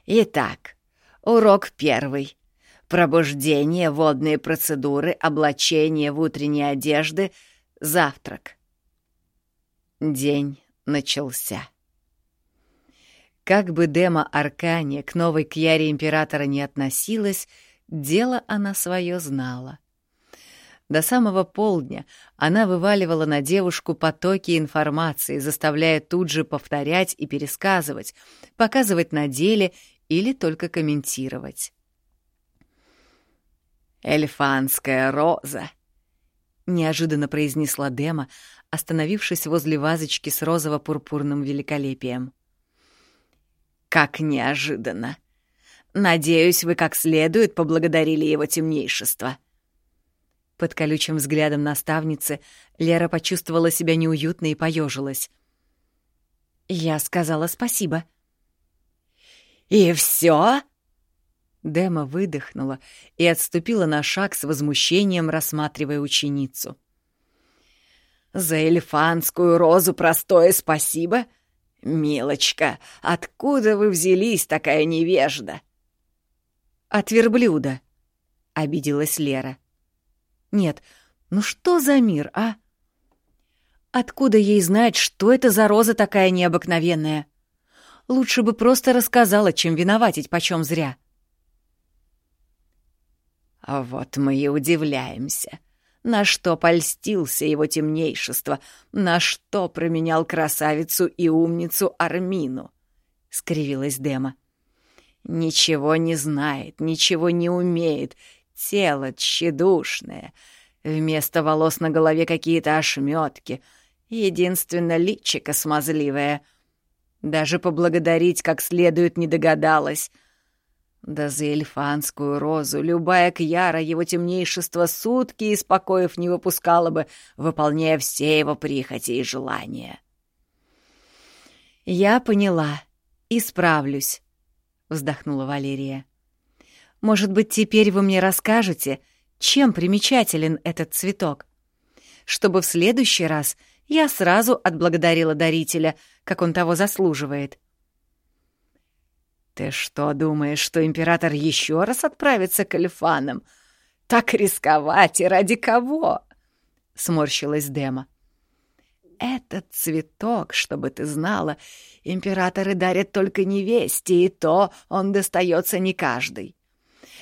Итак, урок первый. Пробуждение, водные процедуры, облачение в утренние одежды, завтрак — День начался. Как бы Дема Аркания к новой Кьяре Императора не относилась, дело она свое знала. До самого полдня она вываливала на девушку потоки информации, заставляя тут же повторять и пересказывать, показывать на деле или только комментировать. «Эльфанская роза», — неожиданно произнесла Дема, остановившись возле вазочки с розово-пурпурным великолепием. «Как неожиданно! Надеюсь, вы как следует поблагодарили его темнейшество». Под колючим взглядом наставницы Лера почувствовала себя неуютно и поежилась. «Я сказала спасибо». «И все? Дема выдохнула и отступила на шаг с возмущением, рассматривая ученицу. За элефантскую розу простое спасибо? Милочка, откуда вы взялись, такая невежда? От верблюда, — обиделась Лера. Нет, ну что за мир, а? Откуда ей знать, что это за роза такая необыкновенная? Лучше бы просто рассказала, чем виноватить почем зря. А вот мы и удивляемся — на что польстился его темнейшество, на что променял красавицу и умницу Армину, — скривилась Дема. Ничего не знает, ничего не умеет, тело тщедушное, вместо волос на голове какие-то ошметки, единственно личико смазливое. Даже поблагодарить как следует не догадалась — да за эльфанскую розу любая кьяра его темнейшество сутки из покоев не выпускала бы, выполняя все его прихоти и желания. «Я поняла. Исправлюсь», — вздохнула Валерия. «Может быть, теперь вы мне расскажете, чем примечателен этот цветок? Чтобы в следующий раз я сразу отблагодарила дарителя, как он того заслуживает». «Ты что, думаешь, что император еще раз отправится к эльфанам? Так рисковать и ради кого?» — сморщилась Дема. «Этот цветок, чтобы ты знала, императоры дарят только невесте, и то он достается не каждый.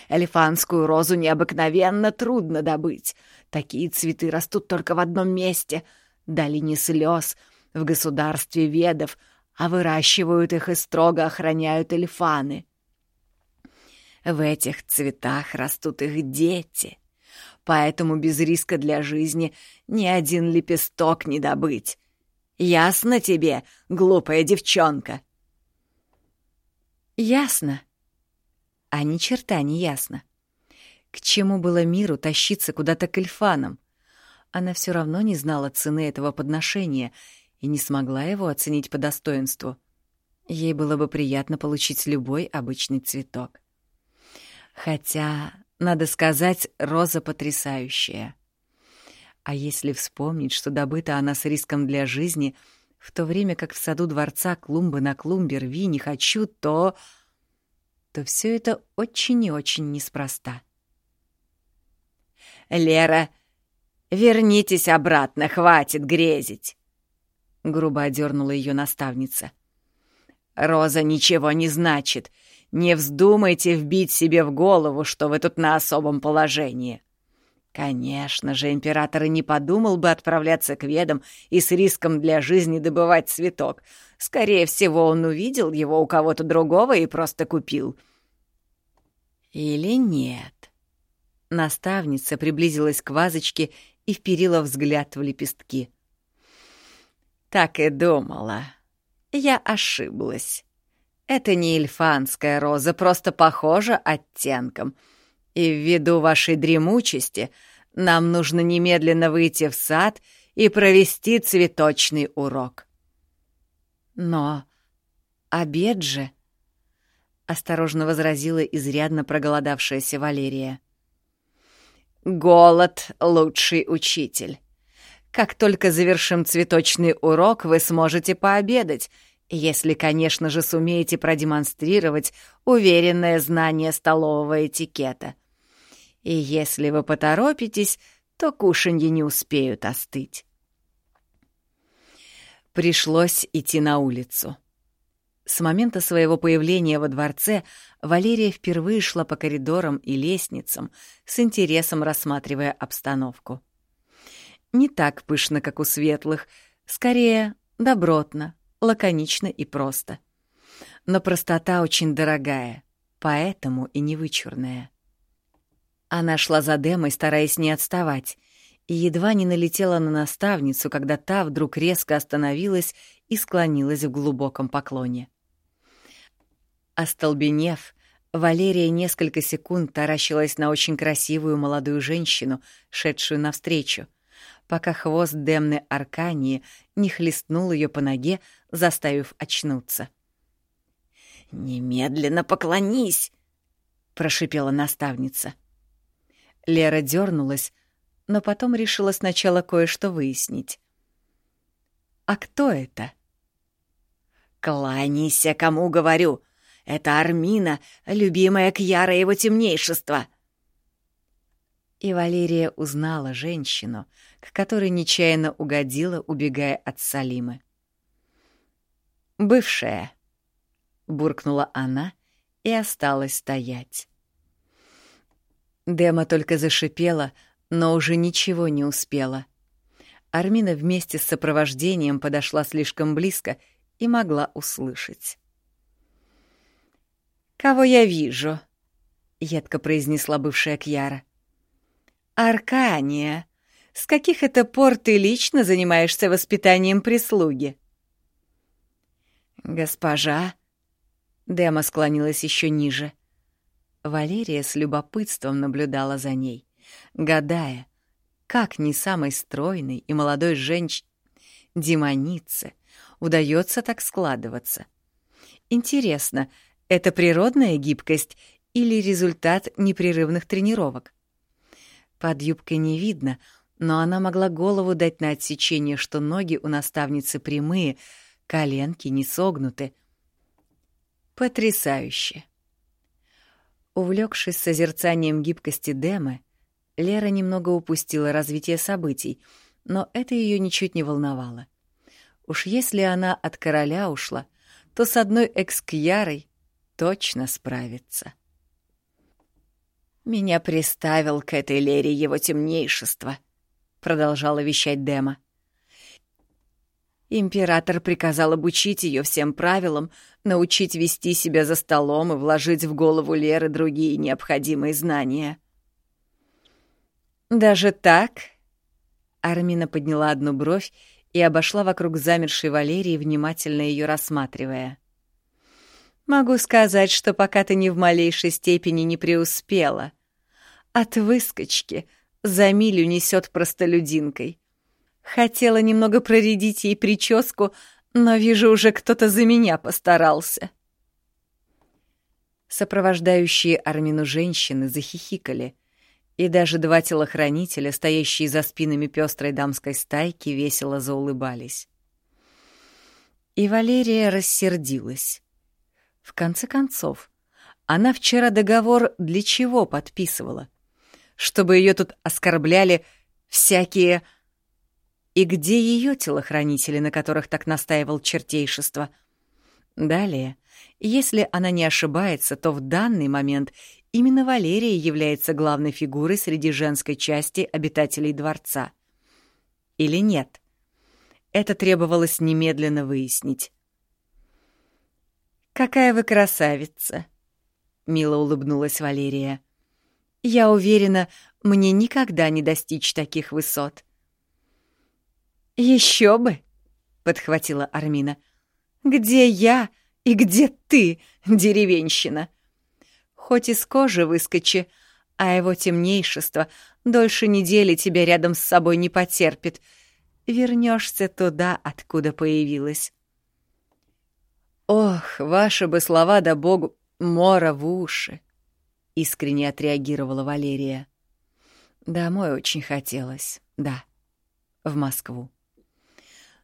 Элефантскую розу необыкновенно трудно добыть. Такие цветы растут только в одном месте — долине слез, в государстве ведов, а выращивают их и строго охраняют эльфаны. В этих цветах растут их дети, поэтому без риска для жизни ни один лепесток не добыть. Ясно тебе, глупая девчонка? Ясно. А ни черта не ясно. К чему было миру тащиться куда-то к эльфанам? Она все равно не знала цены этого подношения и не смогла его оценить по достоинству. Ей было бы приятно получить любой обычный цветок. Хотя, надо сказать, роза потрясающая. А если вспомнить, что добыта она с риском для жизни, в то время как в саду дворца клумбы на клумбе рви не хочу, то... то все это очень и очень неспроста. «Лера, вернитесь обратно, хватит грезить!» — грубо одернула ее наставница. «Роза ничего не значит. Не вздумайте вбить себе в голову, что вы тут на особом положении. Конечно же, император и не подумал бы отправляться к ведам и с риском для жизни добывать цветок. Скорее всего, он увидел его у кого-то другого и просто купил. Или нет? Наставница приблизилась к вазочке и вперила взгляд в лепестки. Так и думала. Я ошиблась. Это не эльфанская роза, просто похожа оттенком. И ввиду вашей дремучести нам нужно немедленно выйти в сад и провести цветочный урок. Но обед же... Осторожно возразила изрядно проголодавшаяся Валерия. «Голод — лучший учитель. Как только завершим цветочный урок, вы сможете пообедать, если, конечно же, сумеете продемонстрировать уверенное знание столового этикета. И если вы поторопитесь, то кушанье не успеют остыть. Пришлось идти на улицу. С момента своего появления во дворце Валерия впервые шла по коридорам и лестницам, с интересом рассматривая обстановку. Не так пышно, как у светлых, скорее добротно, лаконично и просто. Но простота очень дорогая, поэтому и не вычурная. Она шла за Демой, стараясь не отставать, и едва не налетела на наставницу, когда та вдруг резко остановилась и склонилась в глубоком поклоне. Остолбенев, Валерия несколько секунд таращилась на очень красивую молодую женщину, шедшую навстречу, пока хвост Демны Аркании не хлестнул ее по ноге, заставив очнуться. «Немедленно поклонись!» — прошипела наставница. Лера дернулась, но потом решила сначала кое-что выяснить. «А кто это?» «Кланяйся, кому говорю! Это Армина, любимая Кьяра его темнейшества!» И Валерия узнала женщину, к которой нечаянно угодила, убегая от Салимы. «Бывшая», — буркнула она и осталась стоять. Дема только зашипела, но уже ничего не успела. Армина вместе с сопровождением подошла слишком близко и могла услышать. «Кого я вижу?» — едко произнесла бывшая Кьяра. «Аркания, с каких это пор ты лично занимаешься воспитанием прислуги?» «Госпожа...» Дема склонилась еще ниже. Валерия с любопытством наблюдала за ней, гадая, как не самой стройной и молодой женщине, демонице, удается так складываться. Интересно, это природная гибкость или результат непрерывных тренировок? Под юбкой не видно, но она могла голову дать на отсечение, что ноги у наставницы прямые, коленки не согнуты. Потрясающе! Увлекшись созерцанием гибкости Демы, Лера немного упустила развитие событий, но это ее ничуть не волновало. Уж если она от короля ушла, то с одной экскьярой точно справится. «Меня приставил к этой Лере его темнейшество», — продолжала вещать Дема. Император приказал обучить ее всем правилам, научить вести себя за столом и вложить в голову Леры другие необходимые знания. «Даже так?» Армина подняла одну бровь и обошла вокруг замершей Валерии, внимательно ее рассматривая. «Могу сказать, что пока ты ни в малейшей степени не преуспела. От выскочки за милю несет простолюдинкой. Хотела немного проредить ей прическу, но вижу, уже кто-то за меня постарался. Сопровождающие Армину женщины захихикали, и даже два телохранителя, стоящие за спинами пестрой дамской стайки, весело заулыбались. И Валерия рассердилась. В конце концов, она вчера договор для чего подписывала? Чтобы ее тут оскорбляли всякие... И где ее телохранители, на которых так настаивал чертейшество? Далее, если она не ошибается, то в данный момент именно Валерия является главной фигурой среди женской части обитателей дворца. Или нет? Это требовалось немедленно выяснить. «Какая вы красавица!» — мило улыбнулась Валерия. Я уверена, мне никогда не достичь таких высот. Еще бы, подхватила Армина. Где я и где ты, деревенщина? Хоть из кожи выскочи, а его темнейшество дольше недели тебя рядом с собой не потерпит. Вернешься туда, откуда появилась. Ох, ваши бы слова да богу, мора в уши искренне отреагировала Валерия. Домой очень хотелось, да, в Москву.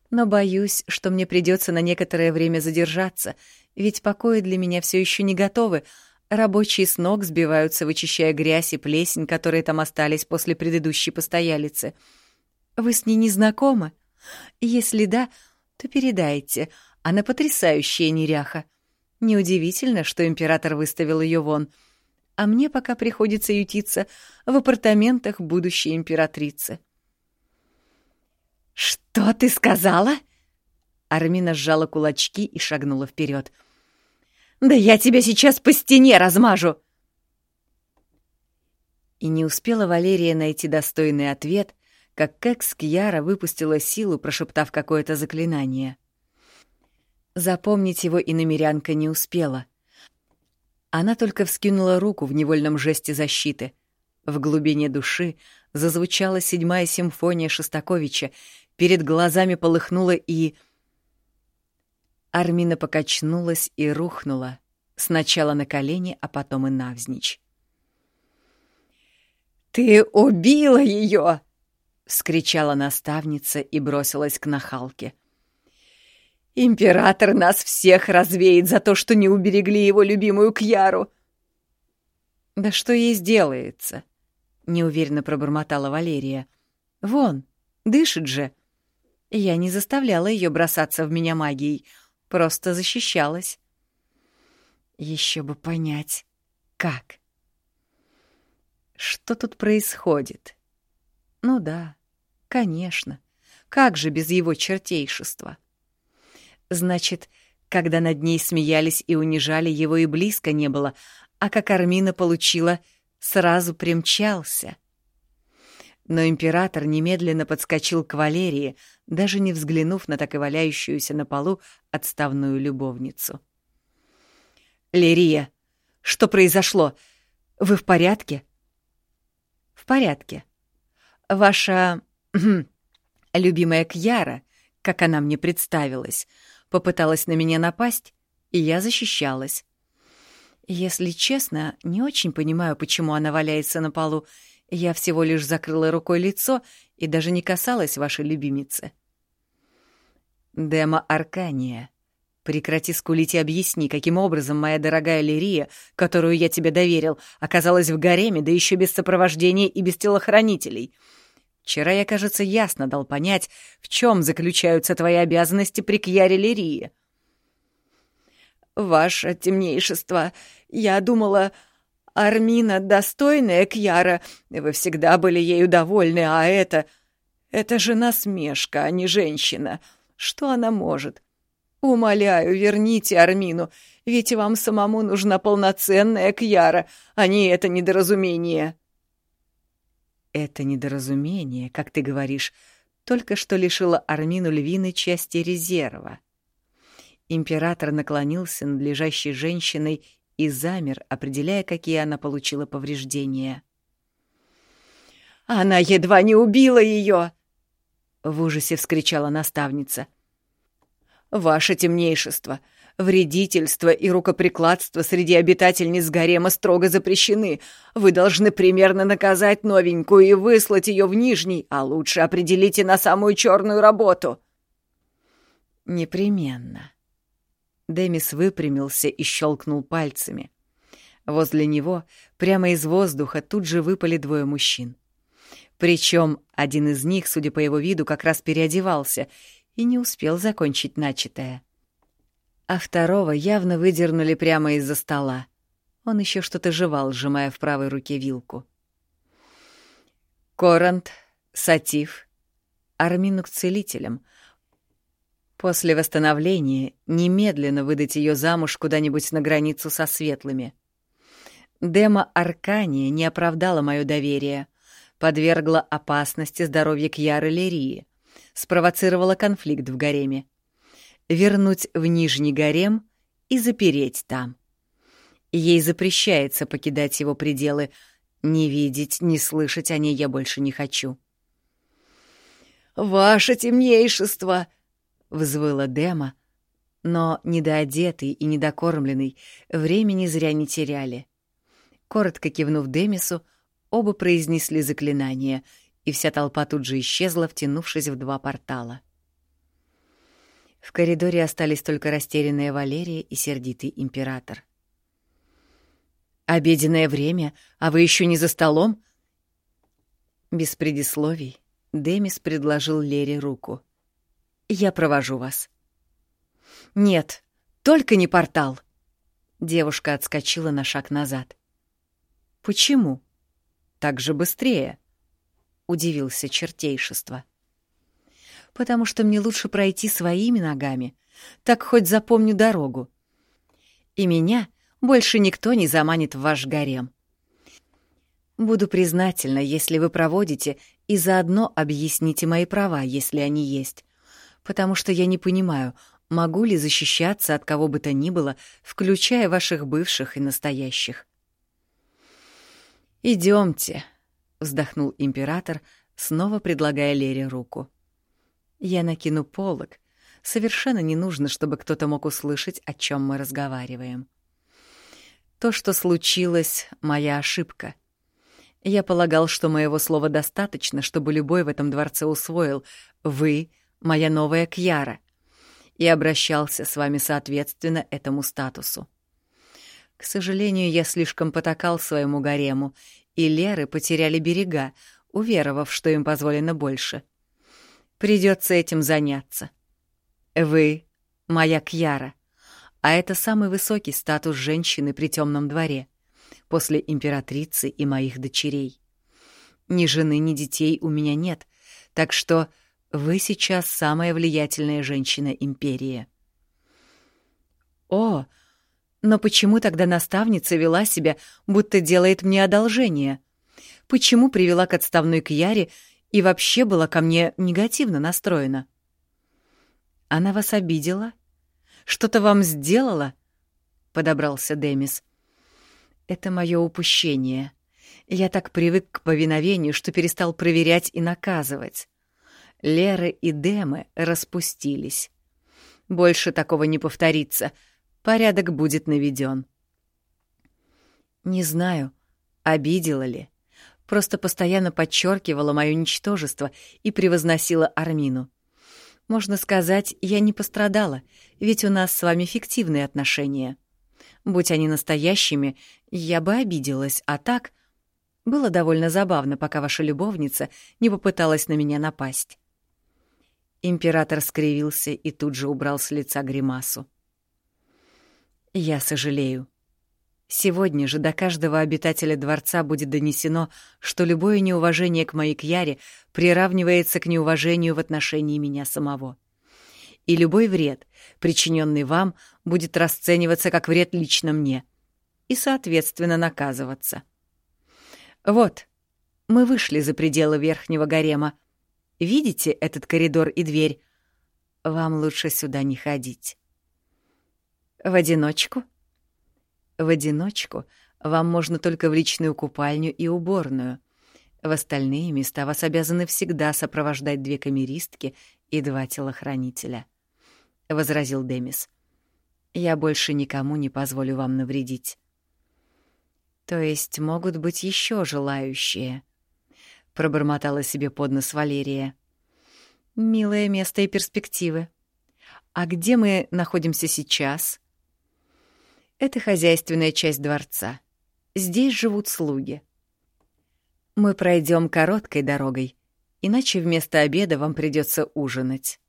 Но боюсь, что мне придется на некоторое время задержаться, ведь покои для меня все еще не готовы. Рабочие с ног сбиваются, вычищая грязь и плесень, которые там остались после предыдущей постоялицы. Вы с ней не знакомы? Если да, то передайте. Она потрясающая неряха. Неудивительно, что император выставил ее вон — а мне пока приходится ютиться в апартаментах будущей императрицы. «Что ты сказала?» Армина сжала кулачки и шагнула вперед. «Да я тебя сейчас по стене размажу!» И не успела Валерия найти достойный ответ, как Кекс Кьяра выпустила силу, прошептав какое-то заклинание. Запомнить его и намерянка не успела — она только вскинула руку в невольном жесте защиты. В глубине души зазвучала седьмая симфония Шостаковича, перед глазами полыхнула и... Армина покачнулась и рухнула, сначала на колени, а потом и навзничь. «Ты убила ее!» — вскричала наставница и бросилась к нахалке. — Император нас всех развеет за то, что не уберегли его любимую Кьяру. Да что ей сделается? неуверенно пробормотала Валерия. Вон, дышит же. Я не заставляла ее бросаться в меня магией, просто защищалась. Еще бы понять, как. Что тут происходит? Ну да, конечно. Как же без его чертейшества? Значит, когда над ней смеялись и унижали, его и близко не было, а как Армина получила, сразу примчался. Но император немедленно подскочил к Валерии, даже не взглянув на так и валяющуюся на полу отставную любовницу. «Лерия, что произошло? Вы в порядке?» «В порядке. Ваша... [CLEARS THROAT] любимая Кьяра, как она мне представилась, — попыталась на меня напасть, и я защищалась. Если честно, не очень понимаю, почему она валяется на полу. Я всего лишь закрыла рукой лицо и даже не касалась вашей любимицы. Дема Аркания. Прекрати скулить и объясни, каким образом моя дорогая Лирия, которую я тебе доверил, оказалась в гареме, да еще без сопровождения и без телохранителей — Вчера я, кажется, ясно дал понять, в чем заключаются твои обязанности при Кьяре Лирии. «Ваше темнейшество, я думала... Армина — достойная Кьяра, вы всегда были ею довольны, а это... Это же насмешка, а не женщина. Что она может? Умоляю, верните Армину, ведь вам самому нужна полноценная Кьяра, а не это недоразумение». Это недоразумение, как ты говоришь, только что лишило Армину львиной части резерва. Император наклонился над лежащей женщиной и замер, определяя, какие она получила повреждения. «Она едва не убила ее!» — в ужасе вскричала наставница. «Ваше темнейшество! Вредительство и рукоприкладство среди обитательниц гарема строго запрещены. Вы должны примерно наказать новенькую и выслать ее в Нижний, а лучше определите на самую черную работу». «Непременно». Демис выпрямился и щелкнул пальцами. Возле него, прямо из воздуха, тут же выпали двое мужчин. Причем один из них, судя по его виду, как раз переодевался и не успел закончить начатое а второго явно выдернули прямо из-за стола. Он еще что-то жевал, сжимая в правой руке вилку. Корант, Сатив, Армину к целителям. После восстановления немедленно выдать ее замуж куда-нибудь на границу со светлыми. Дема Аркания не оправдала мое доверие, подвергла опасности здоровья Кьяры Лерии, спровоцировала конфликт в гареме вернуть в Нижний гарем и запереть там. Ей запрещается покидать его пределы. Не видеть, не слышать о ней я больше не хочу. «Ваше темнейшество!» — взвыла Дема, но недоодетый и недокормленный времени зря не теряли. Коротко кивнув Демису, оба произнесли заклинание, и вся толпа тут же исчезла, втянувшись в два портала. В коридоре остались только растерянная Валерия и сердитый император. «Обеденное время, а вы еще не за столом?» Без предисловий Демис предложил Лере руку. «Я провожу вас». «Нет, только не портал!» Девушка отскочила на шаг назад. «Почему?» «Так же быстрее», — удивился чертейшество. — потому что мне лучше пройти своими ногами. Так хоть запомню дорогу. И меня больше никто не заманит в ваш гарем. Буду признательна, если вы проводите и заодно объясните мои права, если они есть. Потому что я не понимаю, могу ли защищаться от кого бы то ни было, включая ваших бывших и настоящих. Идемте, вздохнул император, снова предлагая Лере руку. Я накину полог. Совершенно не нужно, чтобы кто-то мог услышать, о чем мы разговариваем. То, что случилось, — моя ошибка. Я полагал, что моего слова достаточно, чтобы любой в этом дворце усвоил «Вы — моя новая Кьяра», и обращался с вами соответственно этому статусу. К сожалению, я слишком потакал своему гарему, и Леры потеряли берега, уверовав, что им позволено больше — Придется этим заняться. Вы — моя Кьяра, а это самый высокий статус женщины при темном дворе, после императрицы и моих дочерей. Ни жены, ни детей у меня нет, так что вы сейчас самая влиятельная женщина империи. О, но почему тогда наставница вела себя, будто делает мне одолжение? Почему привела к отставной Кьяре и вообще была ко мне негативно настроена. Она вас обидела? Что-то вам сделала? Подобрался Демис. Это мое упущение. Я так привык к повиновению, что перестал проверять и наказывать. Леры и Демы распустились. Больше такого не повторится. Порядок будет наведен. Не знаю, обидела ли просто постоянно подчеркивала мое ничтожество и превозносила Армину. Можно сказать, я не пострадала, ведь у нас с вами фиктивные отношения. Будь они настоящими, я бы обиделась, а так... Было довольно забавно, пока ваша любовница не попыталась на меня напасть. Император скривился и тут же убрал с лица гримасу. «Я сожалею». Сегодня же до каждого обитателя дворца будет донесено, что любое неуважение к моей Кьяре приравнивается к неуважению в отношении меня самого. И любой вред, причиненный вам, будет расцениваться как вред лично мне и, соответственно, наказываться. Вот, мы вышли за пределы верхнего гарема. Видите этот коридор и дверь? Вам лучше сюда не ходить. В одиночку? В одиночку вам можно только в личную купальню и уборную. В остальные места вас обязаны всегда сопровождать две камеристки и два телохранителя, — возразил Демис. Я больше никому не позволю вам навредить. То есть могут быть еще желающие, — пробормотала себе под нос Валерия. Милое место и перспективы. А где мы находимся сейчас? Это хозяйственная часть дворца. Здесь живут слуги. Мы пройдем короткой дорогой, иначе вместо обеда вам придется ужинать.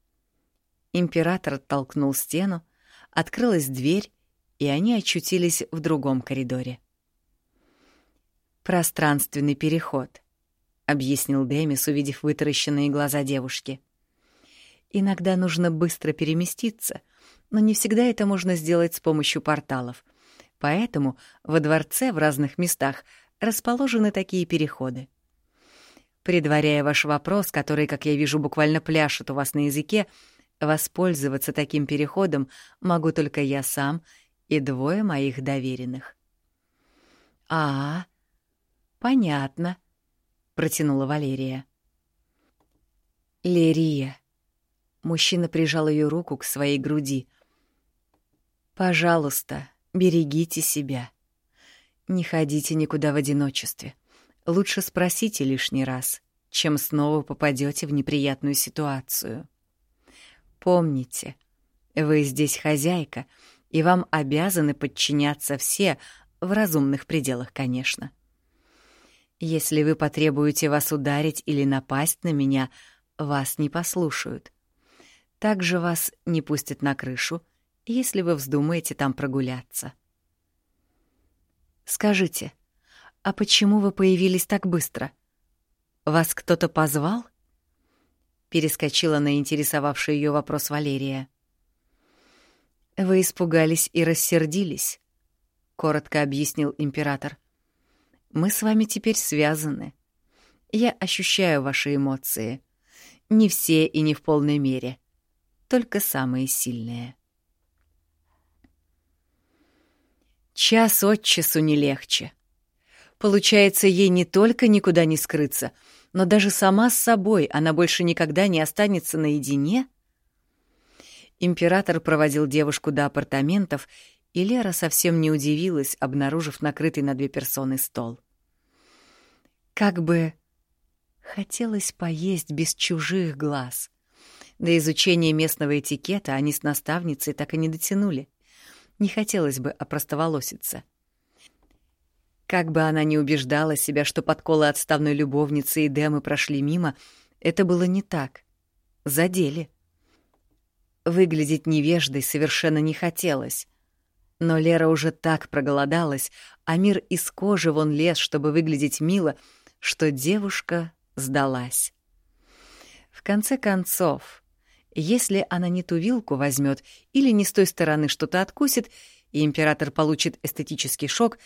Император оттолкнул стену, открылась дверь, и они очутились в другом коридоре. «Пространственный переход», — объяснил Демис, увидев вытаращенные глаза девушки. Иногда нужно быстро переместиться, но не всегда это можно сделать с помощью порталов. Поэтому во дворце в разных местах расположены такие переходы. Предваряя ваш вопрос, который, как я вижу, буквально пляшет у вас на языке, воспользоваться таким переходом могу только я сам и двое моих доверенных. «А, понятно», — протянула Валерия. «Лерия», Мужчина прижал ее руку к своей груди. «Пожалуйста, берегите себя. Не ходите никуда в одиночестве. Лучше спросите лишний раз, чем снова попадете в неприятную ситуацию. Помните, вы здесь хозяйка, и вам обязаны подчиняться все, в разумных пределах, конечно. Если вы потребуете вас ударить или напасть на меня, вас не послушают. Также вас не пустят на крышу, если вы вздумаете там прогуляться. Скажите, а почему вы появились так быстро? Вас кто-то позвал? Перескочила на интересовавший ее вопрос Валерия. Вы испугались и рассердились, коротко объяснил император. Мы с вами теперь связаны. Я ощущаю ваши эмоции. Не все и не в полной мере только самые сильные. Час от часу не легче. Получается, ей не только никуда не скрыться, но даже сама с собой она больше никогда не останется наедине. Император проводил девушку до апартаментов, и Лера совсем не удивилась, обнаружив накрытый на две персоны стол. Как бы хотелось поесть без чужих глаз — до изучения местного этикета они с наставницей так и не дотянули. Не хотелось бы опростоволоситься. Как бы она ни убеждала себя, что подколы отставной любовницы и Демы прошли мимо, это было не так. Задели. Выглядеть невеждой совершенно не хотелось. Но Лера уже так проголодалась, а мир из кожи вон лез, чтобы выглядеть мило, что девушка сдалась. В конце концов, если она не ту вилку возьмет или не с той стороны что-то откусит, и император получит эстетический шок,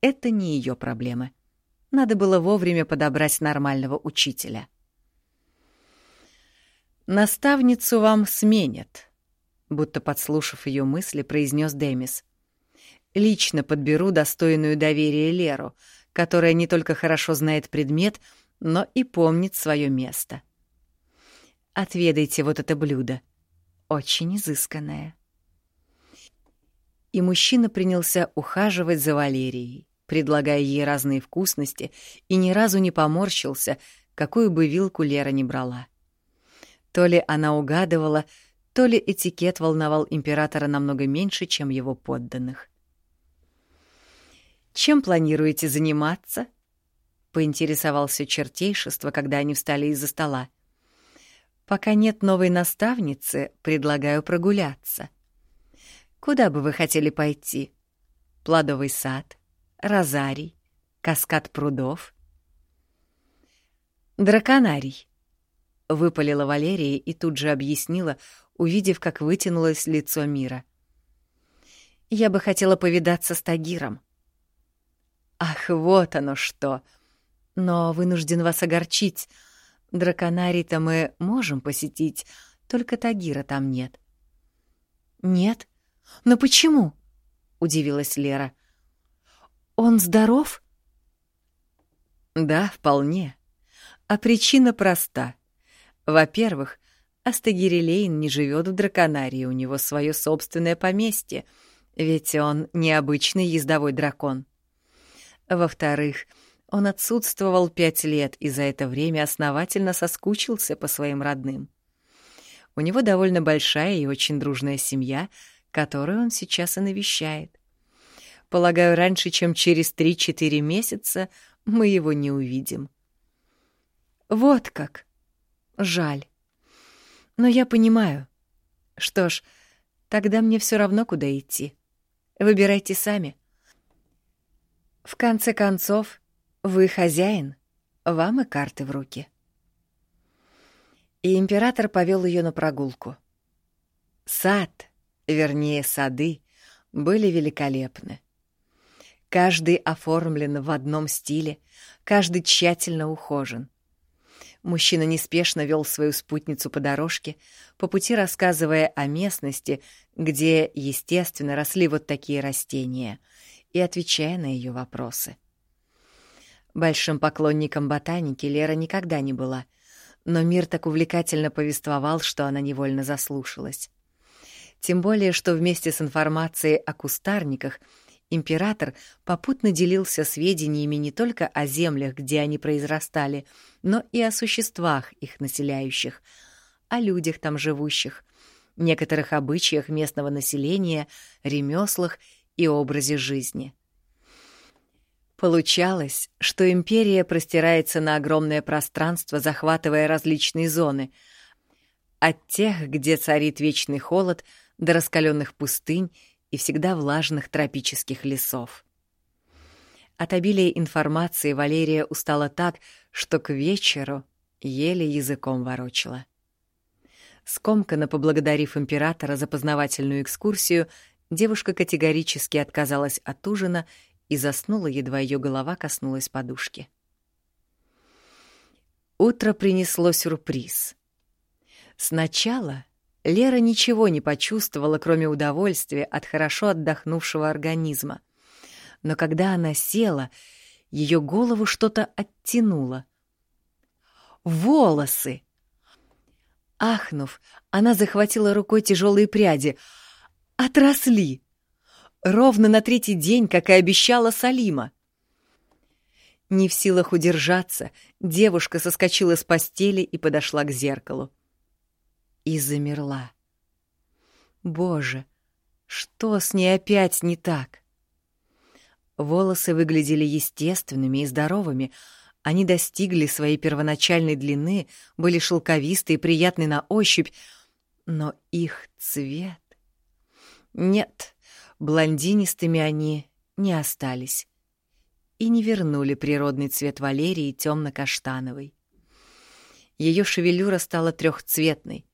это не ее проблемы. Надо было вовремя подобрать нормального учителя. «Наставницу вам сменят», — будто подслушав ее мысли, произнес Демис. «Лично подберу достойную доверия Леру, которая не только хорошо знает предмет, но и помнит свое место. Отведайте вот это блюдо. Очень изысканное. И мужчина принялся ухаживать за Валерией, предлагая ей разные вкусности, и ни разу не поморщился, какую бы вилку Лера не брала. То ли она угадывала, то ли этикет волновал императора намного меньше, чем его подданных. «Чем планируете заниматься?» — поинтересовался чертейшество, когда они встали из-за стола. Пока нет новой наставницы, предлагаю прогуляться. Куда бы вы хотели пойти? Плодовый сад, розарий, каскад прудов. Драконарий. Выпалила Валерия и тут же объяснила, увидев, как вытянулось лицо мира. Я бы хотела повидаться с Тагиром. Ах, вот оно что! Но вынужден вас огорчить. Драконарий-то мы можем посетить, только Тагира там нет. Нет? Но почему? Удивилась Лера. Он здоров? Да, вполне. А причина проста. Во-первых, Астагирилейн не живет в Драконарии, у него свое собственное поместье, ведь он необычный ездовой дракон. Во-вторых, он отсутствовал пять лет и за это время основательно соскучился по своим родным. У него довольно большая и очень дружная семья, которую он сейчас и навещает. Полагаю, раньше, чем через 3-4 месяца, мы его не увидим. Вот как. Жаль. Но я понимаю. Что ж, тогда мне все равно, куда идти. Выбирайте сами. В конце концов, вы хозяин, вам и карты в руки. И император повел ее на прогулку. Сад, вернее, сады, были великолепны. Каждый оформлен в одном стиле, каждый тщательно ухожен. Мужчина неспешно вел свою спутницу по дорожке, по пути рассказывая о местности, где, естественно, росли вот такие растения, и отвечая на ее вопросы. — Большим поклонником ботаники Лера никогда не была, но мир так увлекательно повествовал, что она невольно заслушалась. Тем более, что вместе с информацией о кустарниках император попутно делился сведениями не только о землях, где они произрастали, но и о существах их населяющих, о людях там живущих, некоторых обычаях местного населения, ремеслах и образе жизни. Получалось, что империя простирается на огромное пространство, захватывая различные зоны. От тех, где царит вечный холод, до раскаленных пустынь и всегда влажных тропических лесов. От обилия информации Валерия устала так, что к вечеру еле языком ворочала. Скомканно поблагодарив императора за познавательную экскурсию, девушка категорически отказалась от ужина и заснула, едва ее голова коснулась подушки. Утро принесло сюрприз. Сначала Лера ничего не почувствовала, кроме удовольствия от хорошо отдохнувшего организма. Но когда она села, ее голову что-то оттянуло. Волосы! Ахнув, она захватила рукой тяжелые пряди. Отросли! Ровно на третий день, как и обещала Салима. Не в силах удержаться, девушка соскочила с постели и подошла к зеркалу. И замерла. Боже, что с ней опять не так? Волосы выглядели естественными и здоровыми, они достигли своей первоначальной длины, были шелковистые и приятны на ощупь, но их цвет... Нет, Блондинистыми они не остались и не вернули природный цвет Валерии темно-каштановый. Ее шевелюра стала трехцветной,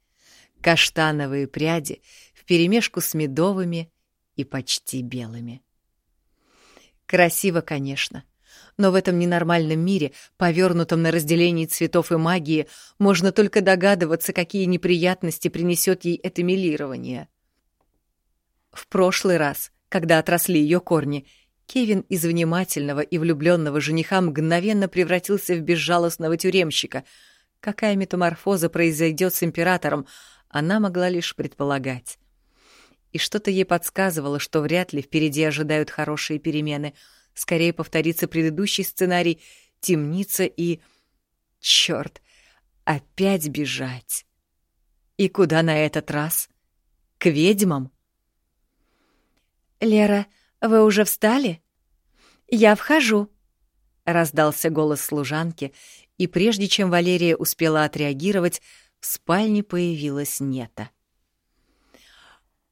каштановые пряди вперемешку с медовыми и почти белыми. Красиво, конечно, но в этом ненормальном мире, повернутом на разделении цветов и магии, можно только догадываться, какие неприятности принесет ей это милирование. В прошлый раз, когда отросли ее корни, Кевин из внимательного и влюбленного жениха мгновенно превратился в безжалостного тюремщика. Какая метаморфоза произойдет с императором, она могла лишь предполагать. И что-то ей подсказывало, что вряд ли впереди ожидают хорошие перемены. Скорее повторится предыдущий сценарий «Темница» и... Чёрт! Опять бежать! И куда на этот раз? К ведьмам? «Лера, вы уже встали?» «Я вхожу», — раздался голос служанки, и прежде чем Валерия успела отреагировать, в спальне появилась Нета.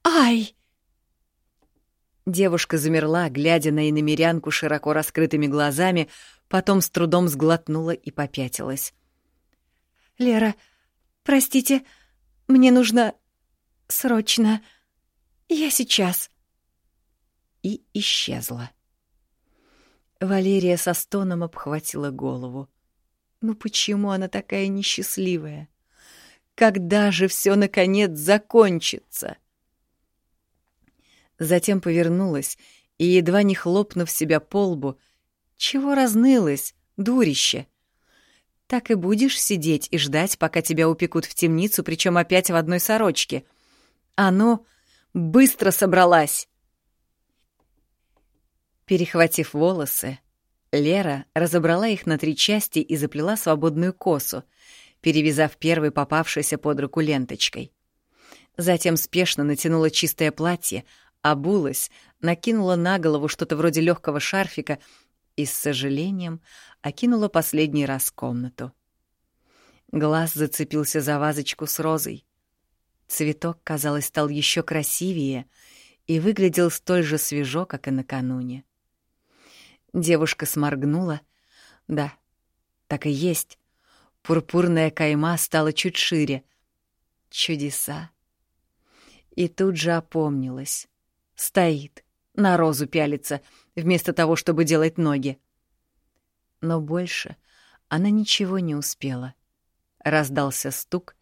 «Ай!» Девушка замерла, глядя на иномерянку широко раскрытыми глазами, потом с трудом сглотнула и попятилась. «Лера, простите, мне нужно... срочно. Я сейчас». И исчезла. Валерия со стоном обхватила голову. Ну почему она такая несчастливая? Когда же все наконец закончится? Затем повернулась и, едва не хлопнув себя по лбу, чего разнылась, дурище? Так и будешь сидеть и ждать, пока тебя упекут в темницу, причем опять в одной сорочке. А ну, быстро собралась! Перехватив волосы, Лера разобрала их на три части и заплела свободную косу, перевязав первой попавшейся под руку ленточкой. Затем спешно натянула чистое платье, обулась, накинула на голову что-то вроде легкого шарфика и с сожалением окинула последний раз комнату. Глаз зацепился за вазочку с розой. Цветок, казалось, стал еще красивее и выглядел столь же свежо, как и накануне. Девушка сморгнула. Да, так и есть. Пурпурная кайма стала чуть шире. Чудеса. И тут же опомнилась. Стоит, на розу пялится, вместо того, чтобы делать ноги. Но больше она ничего не успела. Раздался стук,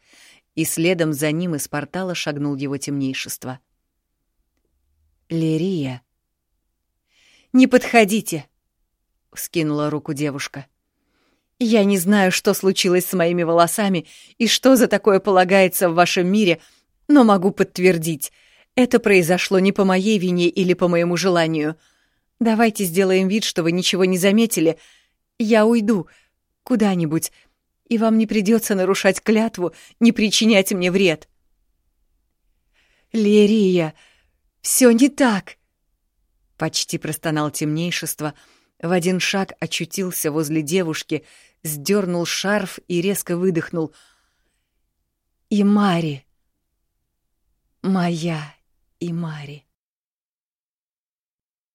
и следом за ним из портала шагнул его темнейшество. «Лерия!» «Не подходите!» — вскинула руку девушка. «Я не знаю, что случилось с моими волосами и что за такое полагается в вашем мире, но могу подтвердить, это произошло не по моей вине или по моему желанию. Давайте сделаем вид, что вы ничего не заметили. Я уйду куда-нибудь, и вам не придется нарушать клятву, не причинять мне вред». «Лерия, все не так!» — почти простонал темнейшество — в один шаг очутился возле девушки, сдернул шарф и резко выдохнул. «И Мари! Моя и Мари!»